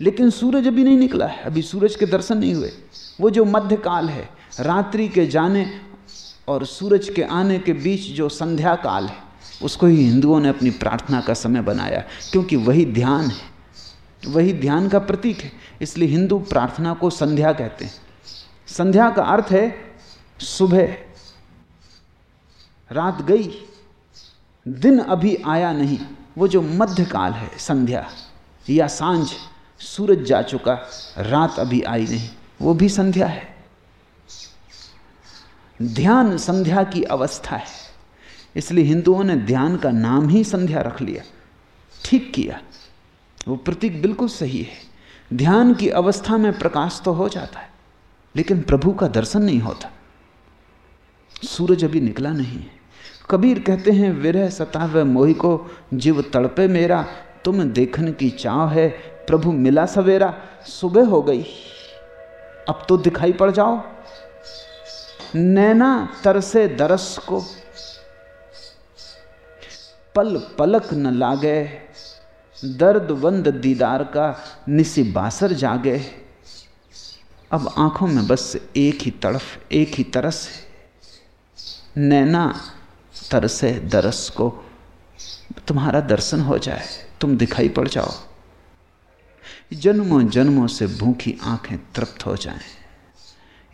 लेकिन सूरज अभी नहीं निकला है, अभी सूरज के दर्शन नहीं हुए। वो जो मध्यकाल है, रात्रि के जाने और सूरज के आने के बीच जो संध्या काल है, उसको ही हिंदुओं ने अपनी प्रार्थना का समय बनाया, क्योंकि वही ध्यान है। वही ध्यान का प्रतीक है, इसलिए हिंदू प्रार्थना को संध्या कहते हैं। संध्या का अर्थ है, सुबह। रात गई, दिन अभी आया नहीं। वो जो मध्यकाल है, संध्या, या साँझ, सूरज जा चुका, रात अभी आई नहीं, वो भी संध्या है। ध्यान संध्या की अवस्था है, इसलिए हिंदुओं ने ध्यान का नाम ही संध्या रख लिया, ठीक किया। वो प्रतीक बिल्कुल सही है, ध्यान की अवस्था में प्रकाश तो हो जाता है, लेकिन प्रभु का दर्शन नहीं होता, सूरज अभी निकला नहीं है। कबीर कहते हैं, विरह सताव मोहि को जीव तड़पे मेरा, तुम देखने की चाव है, प्रभु मिला सवेरा, सुबह हो गई, अब तो दिखाई पड़ जाओ। नैना तरसे दरस को, पल पलक न लागे, दर्द वंद दीदार का निसी बासर जागे। अब आँखों में बस एक ही तड़फ, एक ही तरस है। नैना तरसे दरस को तुम्हारा दर्शन हो जाए। तुम दिखाई पड़ जाओ। जन्मों जन्मों से भूखी आँखें तृप्त हो जाएँ।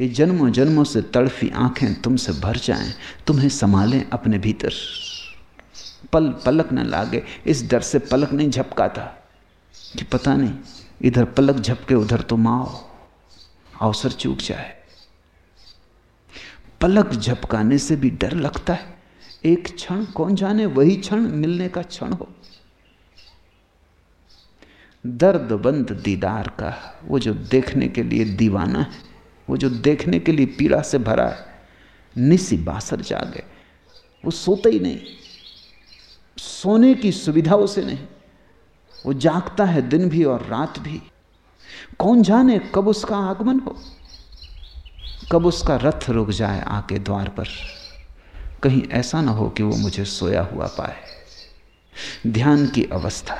ये जन्मों जन्मों से तड़फी आँखें तुमसे भर जाएँ। तुम्हें संभालें अपने भीतर। पल पलक न लागे। इस डर से पलक नहीं झपकाता। कि पता नहीं, इधर पलक झपके, उधर तो माओ अवसर चूक जाए। पलक झपकाने से भी डर लगता है। एक क्षण, कौन जाने, वही क्षण मिलने का क्षण हो। दर्द बंद दीदार का, वो जो देखने के लिए दीवाना है, वो जो देखने के लिए पीड़ा से भरा है, निसी बासर जागे। वो सोते ही नहीं, सोने की सुविधा उसे नहीं, वो जागता है दिन भी और रात भी। कौन जाने कब उसका आगमन हो, कब उसका रथ रुक जाए आके द्वार पर। कहीं ऐसा ना हो कि वो मुझे सोया हुआ पाए। ध्यान की अवस्था,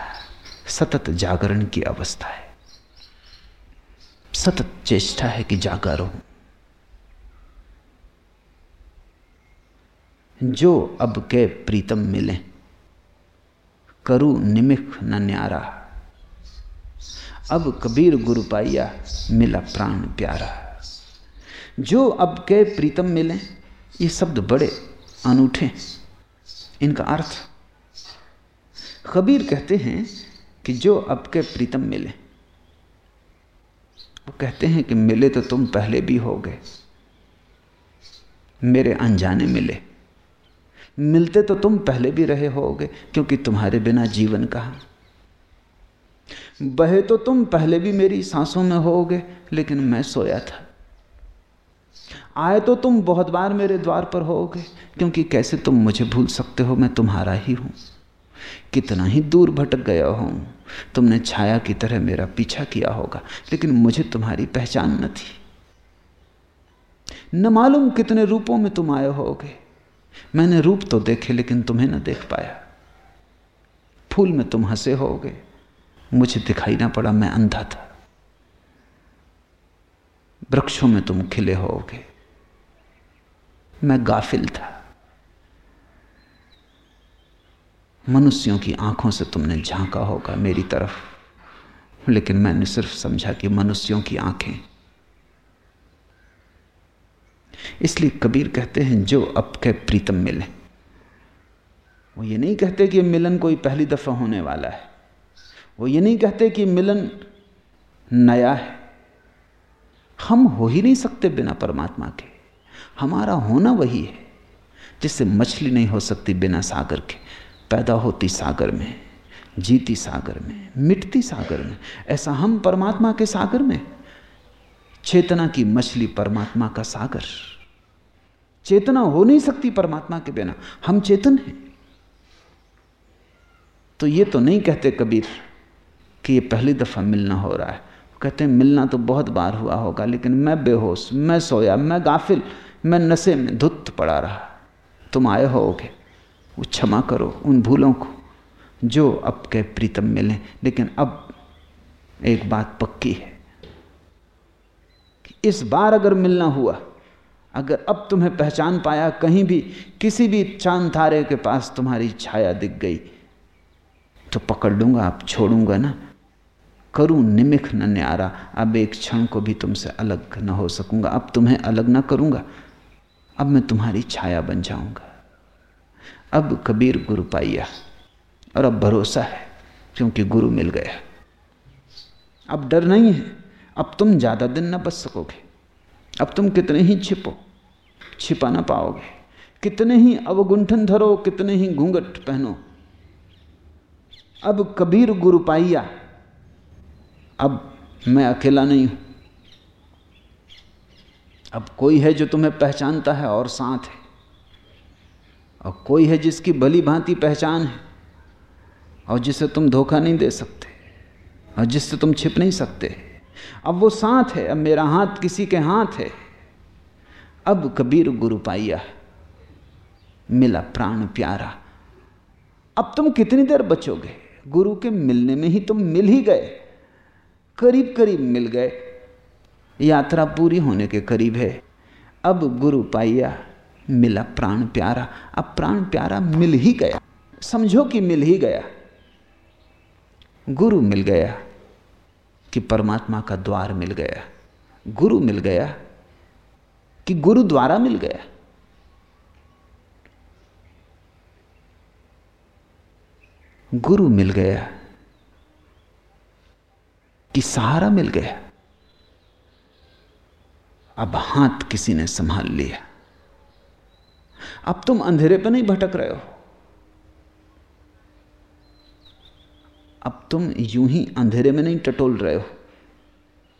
सतत जागरण की अवस्था है। सतत चेष्टा है कि जागा रहूँ। जो अब के प्रीतम मिले, करु निमिख न न्यारा। अब कबीर गुरु पाइया मिला प्राण प्यारा। जो अब के प्रीतम मिले, ये शब्द बड़े अनूठे। इनका अर्थ कबीर कहते हैं कि जो अब के प्रीतम मिले। वो कहते हैं कि मिले तो तुम पहले भी हो गए मेरे अनजाने मिले। मिलते तो तुम पहले भी रहे होगे, क्योंकि तुम्हारे बिना जीवन कहा। बहे तो तुम पहले भी मेरी सांसों में होगे, लेकिन मैं सोया था। आए तो तुम बहुत बार मेरे द्वार पर होगे, क्योंकि कैसे तुम मुझे भूल सकते हो? मैं तुम्हारा ही हूँ। कितना ही दूर भटक गया हूँ, तुमने छाया की तरह मेरा पीछा किया होगा, लेकिन मुझे तुम्हारी पहचान न थी। न मालूम कितने रूपों में तुम आए होगे। मैंने रूप तो देखे, लेकिन तुम्हें न देख पाया। फूल में तुम हंसे होगे। मुझे दिखाई ना पड़ा, मैं अंधा था। वृक्षों में तुम खिले होगे। मैं गाफिल था। मनुष्यों की आँखों से तुमने झांका होगा मेरी तरफ़, लेकिन मैंने सिर्फ़ समझा कि मनुष्यों की आँखें। इसलिए कबीर कहते हैं, जो अब के प्रीतम मिले। वो ये नहीं कहते कि मिलन कोई पहली दफ़ा होने वाला है। वो ये नहीं कहते कि मिलन नया है। हम हो ही नहीं सकते बिना परमात्मा के। हमारा होना वही है, जिससे मछली नहीं हो सकती बिना सागर के। पैदा होती सागर में, जीती सागर में, मिटती सागर में। ऐसा हम परमात्मा के सागर में? चेतना की मछली परमात्मा का सागर। चेतना हो नहीं सकती परमात्मा के बिना। हम चेतन हैं। तो ये तो नहीं कहते कबीर कि ये पहली दफ़ा मिलना हो रहा है। कहते हैं, मिलना तो बहुत बार हुआ होगा, लेकिन मैं बेहोश, मैं सोया, मैं गाफिल। मैं नशे में धुत पड़ा रहा। तुम आए होगे। वो क्षमा करो उन भूलों को, जो अब के प्रीतम मिले। लेकिन अब एक बात पक्की है कि इस बार अगर मिलना हुआ, अगर अब तुम्हें पहचान पाया, कहीं भी, किसी भी चाँद तारे के पास तुम्हारी छाया दिख गई तो पकड़ लूँगा अब छोड़ूँगा ना। करूँ निमिख न न्यारा अब एक क्षण को भी तुमसे अलग न हो सकूँगा। अब तुम्हें अलग ना करूँगा। अब मैं तुम्हारी छाया बन जाऊँगा। अब कबीर गुरु पाइया और अब भरोसा है, क्योंकि गुरु मिल गया। अब डर नहीं है, अब तुम ज़्यादा दिन ना बच सकोगे। अब तुम कितने ही छिपो, छिपा ना पाओगे। कितने ही अवगुंठन धरो, कितने ही घूंघट पहनो। अब कबीर गुरु पाइया, अब मैं अकेला नहीं हूँ। अब कोई है जो तुम्हें पहचानता है और साथ है। और कोई है जिसकी भली भांति पहचान है और जिसे तुम धोखा नहीं दे सकते और जिससे तुम छिप नहीं सकते। अब वो साथ है, अब मेरा हाथ किसी के हाथ है। अब कबीर गुरु पाइया, मिला प्राण प्यारा। अब तुम कितनी देर बचोगे? गुरु के मिलने में ही तुम मिल ही गए। करीब करीब मिल गए। यात्रा पूरी होने के करीब है। अब गुरु पाइया, मिला प्राण प्यारा। अब प्राण प्यारा मिल ही गया। समझो कि मिल ही गया। गुरु मिल गया कि परमात्मा का द्वार मिल गया। गुरु मिल गया कि गुरु द्वारा मिल गया। गुरु मिल गया कि सहारा मिल गया। अब हाथ किसी ने संभाल लिया। अब तुम अंधेरे पर नहीं भटक रहे हो। अब तुम यूँ ही अंधेरे में नहीं टटोल रहे हो।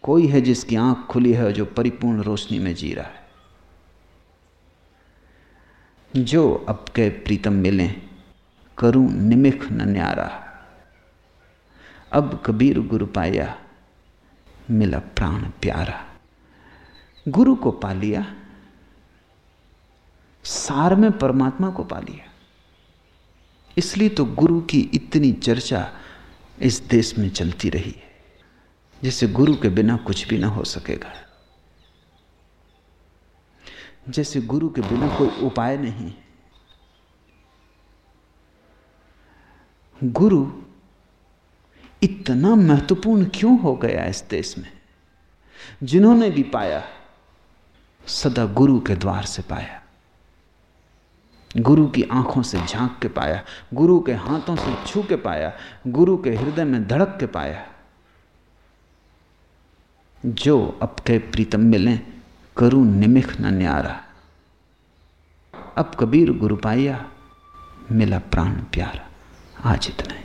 कोई है जिसकी आँख खुली है जो परिपूर्ण रोशनी में जी रहा है। जो अब के प्रीतम मिले, करूँ निमिख न न्यारा। अब कबीर गुरु पाया, मिला प्राण प्यारा। गुरु को पा लिया, सार में परमात्मा को पा लिया। इसलिए तो गुरु की इतनी चर्चा इस देश में चलती रही है, जैसे गुरु के बिना कुछ भी ना हो सकेगा। जैसे गुरु के बिना कोई उपाय नहीं गुरु इतना महत्वपूर्ण क्यों हो गया इस देश में? जिन्होंने भी पाया सदा गुरु के द्वार से पाया। गुरु की आँखों से झाँक के पाया, गुरु के हाथों से छू के पाया, गुरु के हृदय में धड़क के पाया। जो अब के प्रीतम मिले, करू निमिख न न्यारा। अब कबीर गुरु पाया मिला प्राण प्यारा। आज इतना ही।